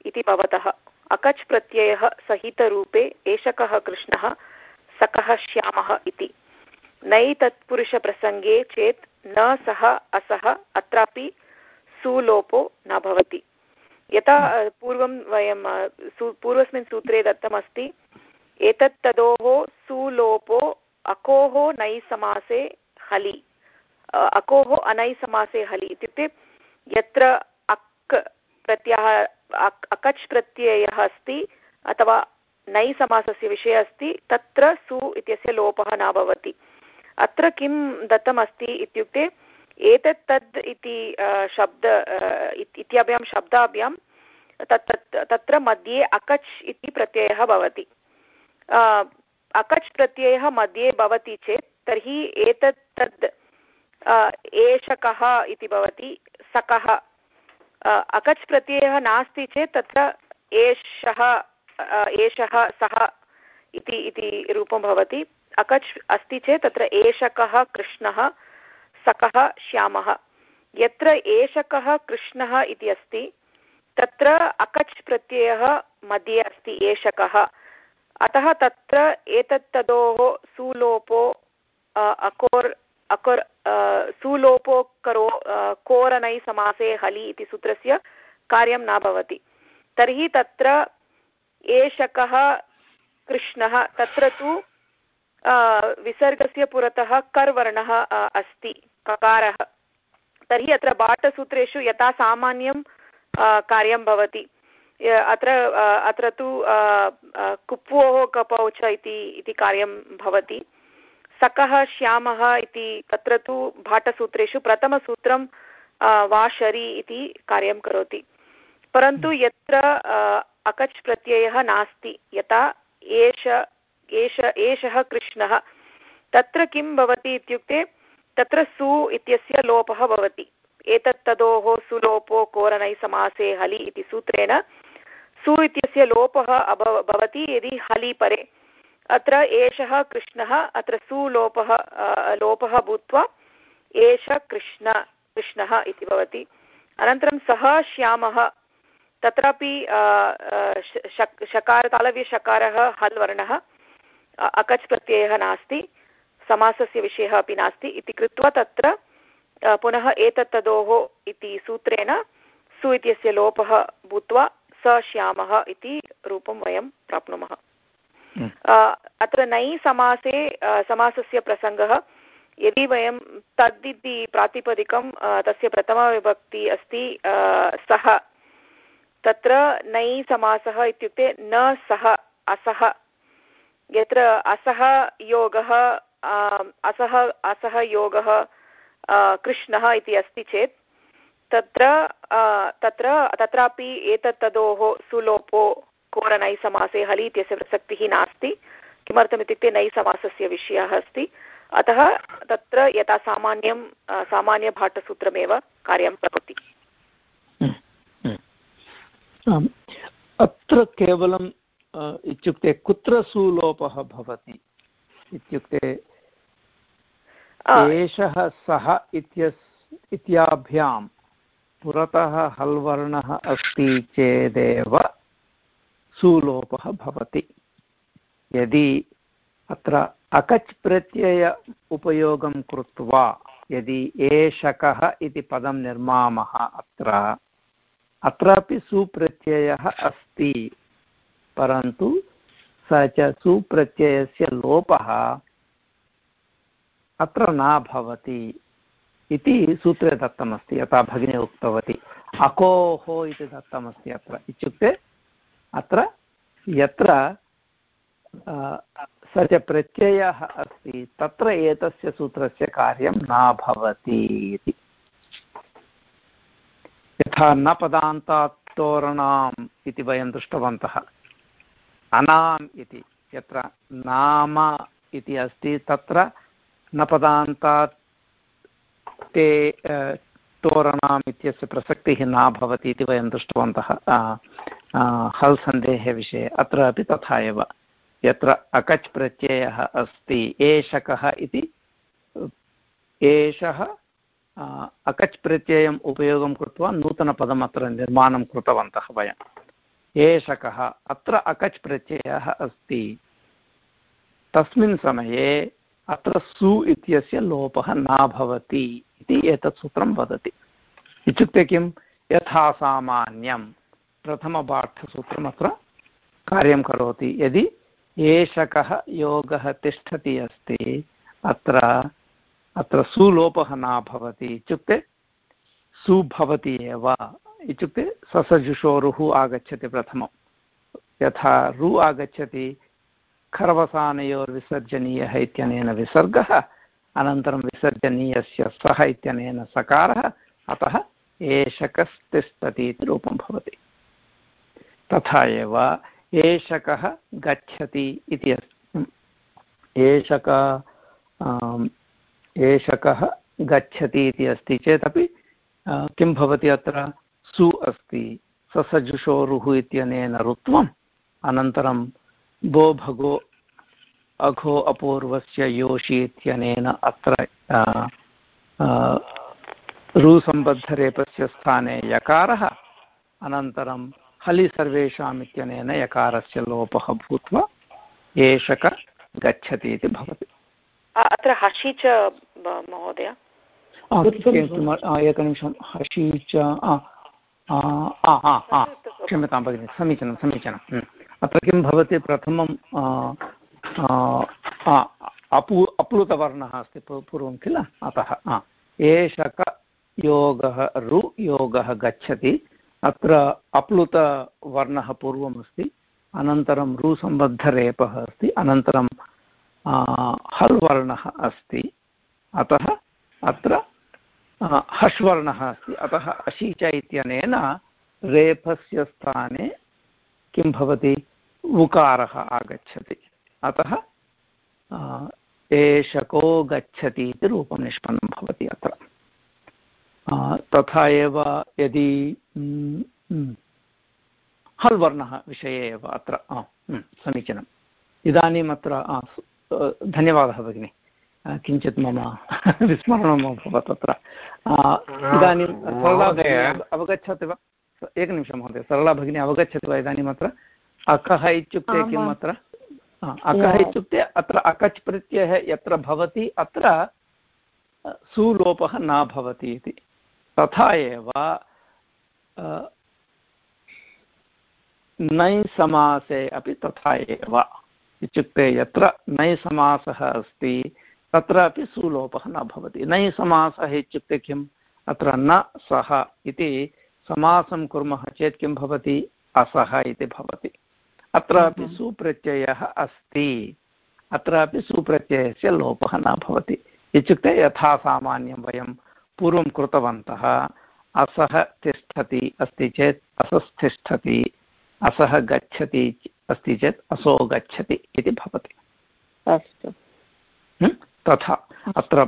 इति भवतः। अकच् प्रत्ययः सहितरूपे एषकः कृष्णः सकः श्यामः इति। नै तत्पुरुषप्रसङ्गे चेत् न सः असः अत्रापि सुलोपो न भवति यथा। पूर्वं वयं पूर्वस्मिन् सूत्रे दत्तमस्ति, एतत् तदोः सुलोपो, अकोः नैसमासे हलि अकोः अनैसमासे हलि इत्युक्ते यत्र अक् प्रत्ययः अकच् प्रत्ययः अस्ति अथवा नैसमासस्य विषयः अस्ति, तत्र सु इत्यस्य लोपः न भवति अत्र किं दत्तमस्ति इत्युक्ते एतत् तद् इति शब्द इत्याभ्यां शब्दाभ्यां तत् तत्र मध्ये अकच् इति प्रत्ययः भवति। अकच् प्रत्ययः मध्ये भवति चेत् तर्हि एतत् तद् एषकः इति भवति, सकः। अकच् प्रत्ययः नास्ति चेत् तत्र एषः एषः सः इति रूपं भवति। अकच् अस्ति चेत् तत्र एषकः कृष्णः, सकः श्यामः। यत्र एषकः कृष्णः इति अस्ति, तत्र अकच् प्रत्ययः मध्ये अस्ति एषकः। अतः तत्र एतत् तदोः सुलोपो अकोर् अकोर् सुलोपो करो कोरनै समासे हलि इति सूत्रस्य कार्यं न भवति। तर्हि तत्र एषकः कृष्णः, तत्र तु विसर्गस्य पुरतः कर्वर्णः अस्ति ककारः। तर्हि अत्र बाटसूत्रेषु यथा सामान्यं कार्यं भवति। अत्र अत्र तु कुप्वोः कपौ च इति कार्यं भवति। सकः श्यामः इति तत्र तु भाटसूत्रेषु प्रथमसूत्रं वा शरि इति कार्यं करोति। परन्तु हम्म। यत्र अकच् प्रत्ययः नास्ति यथा एष एष, एषः कृष्णः। तत्र किं भवति इत्युक्ते, तत्र सु इत्यस्य लोपः भवति। एतत् तदोः सुलोपो कोरनै समासे हलि इति सूत्रेण सु इत्यस्य लोपः अभव भवति यदि हलि परे। अत्र एषः कृष्णः, अत्र सुलोपः लोपः भूत्वा एष कृष्ण, कृष्णः इति भवति। अनन्तरं सः श्यामः। तत्रापि शकार, तालव्यशकारः हल् वर्णः अकच् प्रत्ययः नास्ति समासस्य विषयः अपि नास्ति इति कृत्वा तत्र पुनः एतत्तदोः इति सूत्रेण सु इत्यस्य लोपः भूत्वा स श्यामः इति रूपं वयं प्राप्नुमः हम्म। अत्र नै समासे समासस्य प्रसङ्गः यदि वयं तद् इति प्रातिपदिकं तस्य प्रथमाविभक्ति अस्ति सः तत्र नै समासः इत्युक्ते न सः असः यत्र असः योगः असः असः योगः कृष्णः इति अस्ति चेत्, तत्र तत्र, तत्रापि एतत् तदोः सुलोपो कोरनैसमासे हलि इत्यस्य प्रसक्तिः नास्ति, किमर्थमित्युक्ते नैसमासस्य विषयः अस्ति। अतः तत्र यथा सामान्यं सामान्यभाटसूत्रमेव कार्यं करोति। अत्र केवलं इत्युक्ते कुत्र सुलोपः भवति? इत्युक्ते एषः सः इत्यस् इत्याभ्यां पुरतः हल्वर्णः अस्ति चेदेव सुलोपः भवति। यदि अत्र अकच् प्रत्यय उपयोगं कृत्वा यदि एषकः इति पदं निर्मामः अत्र अत्रापि सुप्रत्ययः अस्ति। परन्तु स च सुप्रत्ययस्य लोपः अत्र न भवति इति सूत्रे दत्तमस्ति, यथा भगिनी उक्तवती। अकोः इति दत्तमस्ति अत्र। इत्युक्ते अत्र यत्र स च प्रत्ययः अस्ति, तत्र एतस्य सूत्रस्य कार्यं न भवति इति। यथा न पदान्तात् तोरणाम् इति वयं दृष्टवन्तः। अनाम् इति। यत्र नाम इति अस्ति, तत्र न पदान्तात् ते तोरणाम् इत्यस्य प्रसक्तिः न भवति इति वयं दृष्टवन्तः। हल् सन्देहे विषये। अत्र अपि तथा एव। यत्र अकच् प्रत्ययः अस्ति, एषकः इति, एषः अकच् प्रत्ययम् उपयोगं कृत्वा नूतनपदम् अत्र निर्माणं कृतवन्तः वयम्। एषकः। अत्र अकच् प्रत्ययः अस्ति। तस्मिन् समये अत्र सु इत्यस्य लोपः न भवति इति एतत् सूत्रं वदति। इत्युक्ते किं? यथा सामान्यं प्रथमपाठसूत्रम् कार्यं करोति। यदि एषकः योगः तिष्ठति अस्ति, अत्र अत्र सुलोपः न भवति। इत्युक्ते सु भवति एव। इत्युक्ते ससजुषोरुः आगच्छति प्रथमं। यथा रु आगच्छति खरवसानयोर्विसर्जनीयः इत्यनेन विसर्गः, अनन्तरं विसर्जनीयस्य सः इत्यनेन सकारः, अतः एषकस्तिष्ठति इति रूपं भवति। तथा एव एषकः गच्छति इति अस्ति एषक एषकः गच्छति इति अस्ति चेदपि किं भवति अत्र? सु अस्ति। ससजुषोरुः इत्यनेन ऋत्वम् अनन्तरं भो भगो अघो अपूर्वस्य योषि इत्यनेन अत्र रुसम्बद्धरेपस्य स्थाने यकारः। अनन्तरं हलि सर्वेषाम् इत्यनेन यकारस्य लोपः भूत्वा एषक गच्छति इति भवति। अत्र हसि च महोदय? एकनिमिषं। हसि च क्षम्यतां भगिनि, समीचीनं समीचीनम् अत्र किं भवति प्रथमं अपू, अप्लुतवर्णः अस्ति पूर्वं किल? अतः एषक योगः रु योगः गच्छति। अत्र अप्लुतवर्णः पूर्वम् अस्ति, अनन्तरं रुसम्बद्धरेपः अस्ति, अनन्तरं हल् वर्णः अस्ति। अतः अत्र हश्वर्णः अस्ति। अतः अशीच इत्यनेन रेफस्य स्थाने किं भवति? उकारः आगच्छति। अतः एषको गच्छति इति रूपं निष्पन्नं भवति अत्र। तथा एव यदि हल् वर्णः विषये एव अत्र समीचीनम्। इदानीम् अत्र धन्यवादः भगिनि। किञ्चित् मम विस्मरणम् अभवत् तत्र इदानीं सरला अवगच्छति वा? एकनिमिषं महोदय सरला भगिनी अवगच्छति वा इदानीम् अत्र? अकः इत्युक्ते किम् अत्र? अकः इत्युक्ते अत्र अकच् प्रत्ययः यत्र भवति अत्र सुलोपः न भवति इति। तथा एव नै समासे अपि तथा एव। इत्युक्ते यत्र नै समासः अस्ति तत्रापि सुलोपः न भवति। नै समासः इत्युक्ते किम् अत्र न सः इति समासं कुर्मः चेत् किं भवति? असः इति भवति। अत्रापि सुप्रत्ययः अस्ति। अत्रापि सुप्रत्ययस्य लोपः न भवति। इत्युक्ते यथा सामान्यं वयं पूर्वं कृतवन्तः असः तिष्ठति अस्ति चेत् असस्तिष्ठति असः गच्छति अस्ति चेत् असो गच्छति इति भवति। अस्तु। तथा अत्र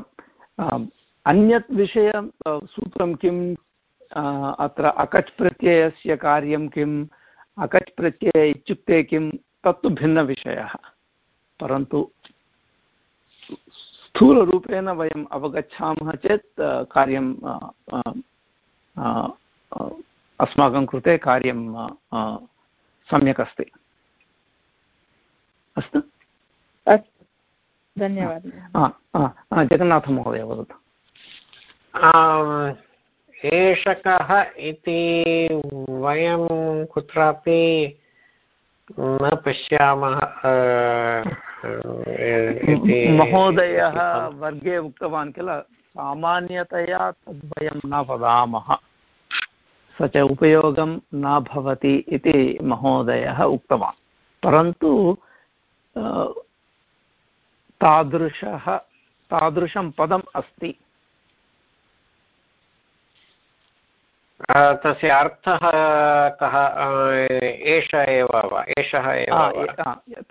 अन्यत् विषयं सूत्रं किम् अत्र अकच् प्रत्ययस्य कार्यं किम् अकच् प्रत्यय इत्युक्ते किं तत्तु भिन्नविषयः। परन्तु स्थूलरूपेण वयम् अवगच्छामः चेत् कार्यं अस्माकं कृते कार्यं सम्यक् अस्ति अस्तु। अस्तु? धन्यवादः। जगन्नाथमहोदय वदतु। एषकः इति वयं कुत्रापि न पश्यामः महोदयः वर्गे उक्तवान् किल सामान्यतया तद्वयं न वदामः। स च उपयोगं न भवति इति महोदयः उक्तवान्। परन्तु तादृशः तादृशं पदम् अस्ति। तस्य अर्थः कः? एष एव वा? एषः एव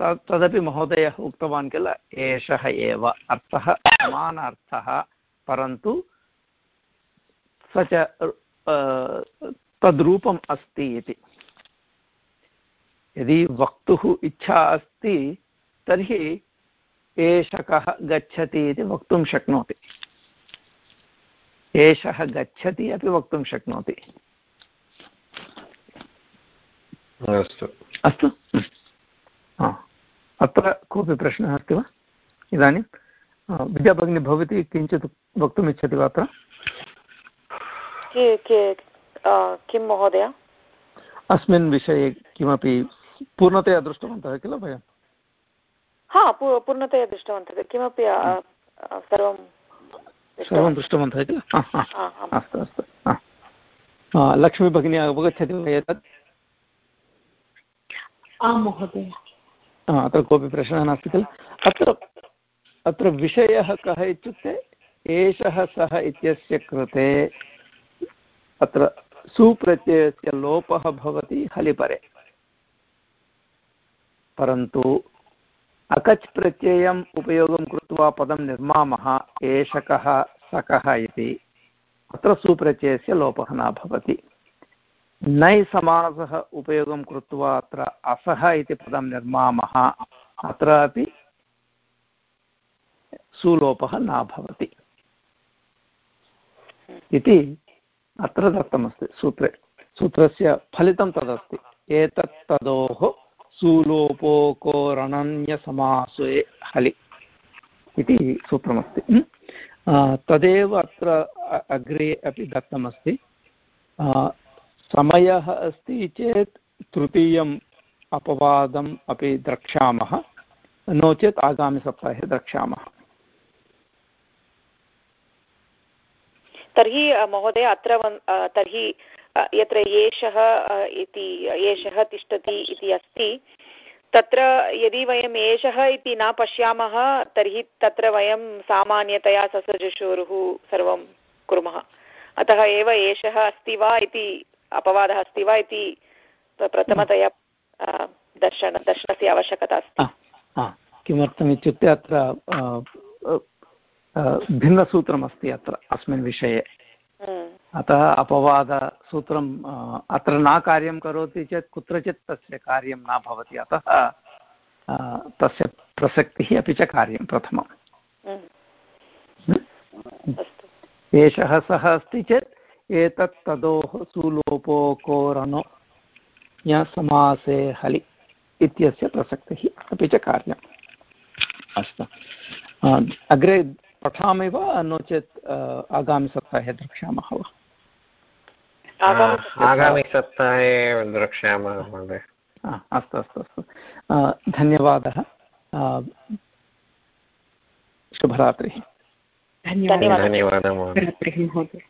तदपि महोदयः उक्तवान् किल? एषः एव अर्थः समानार्थः परन्तु स च तद्रूपम् अस्ति इति। यदि वक्तुः इच्छा अस्ति तर्हि एषकः गच्छति इति वक्तुं शक्नोति। एषः गच्छति अपि वक्तुं शक्नोति। अस्तु। अस्तु? अत्र कोऽपि प्रश्नः अस्ति वा? इदानीं? विद्याभगिनी भवती किञ्चित् वक्तुम् इच्छति वा अत्र? किं महोदय? अस्मिन् विषये किमपि पूर्णतया दृष्टवन्तः किल वयं हा पूर्णतया दृष्टवन्तः किमपि सर्वं सर्वं दृष्टवन्तः किल अस्तु अस्तु लक्ष्मी भगिनी अवगच्छति वा एतत्? आं महोदय। अत्र कोऽपि प्रश्नः नास्ति किल अत्र अत्र विषयः कः इत्युक्ते एषः सः इत्यस्य कृते अत्र सुप्रत्ययस्य लोपः भवति हलिपरे। परन्तु अकच् प्रत्ययम् उपयोगं कृत्वा पदं निर्मामः, एषकः सकः इति। अत्र सुप्रत्ययस्य लोपः न भवति। नै समासः उपयोगं कृत्वा अत्र असः इति पदं निर्मामः अत्रापि सुलोपः न भवति। इति अत्र दत्तमस्ति। सूत्रे सूत्रस्य फलितं तदस्ति। एतत् तदोः सुलोपोकोरणन्यसमासे हलि इति सूत्रमस्ति। तदेव अत्र अग्रे अपि दत्तमस्ति। समयः अस्ति चेत् तृतीयम् अपवादम् अपि द्रक्ष्यामः। नो चेत् आगामिसप्ताहे द्रक्ष्यामः। तर्हि, महोदय, अत्र तर्हि यत्र एषः इति एषः तिष्ठति इति अस्ति, तत्र यदि वयम् एषः इति न पश्यामः, तर्हि तत्र वयं सामान्यतया ससजशोरुः सर्वं कुर्मः। अतः एव एषः अस्ति वा इति, अपवादः अस्ति वा इति प्रथमतया दर्शन, दर्शनस्य आवश्यकता अस्ति। किमर्थम् इत्युक्ते अत्र भिन्नसूत्रमस्ति अत्र, अस्मिन् विषये। अतः अपवादसूत्रम् अत्र न कार्यं करोति चेत् कुत्रचित् तस्य कार्यं न भवति। अतः तस्य प्रसक्तिः अपि च कार्यं प्रथमम्। एषः सः अस्ति चेत् एतत् तदोः सुलोपोकोरनो समासे हलि इत्यस्य प्रसक्तिः अपि च कार्यम्। अस्तु। अग्रे पठामि वा? नो चेत् आगामिसप्ताहे द्रक्ष्यामः वा? आगामिसप्ताहे। द्रक्ष्यामः महोदय। अस्तु अस्तु अस्तु। धन्यवादः। शुभरात्रिः। धन्यवादः। धन्यवादः महोदय। महोदय।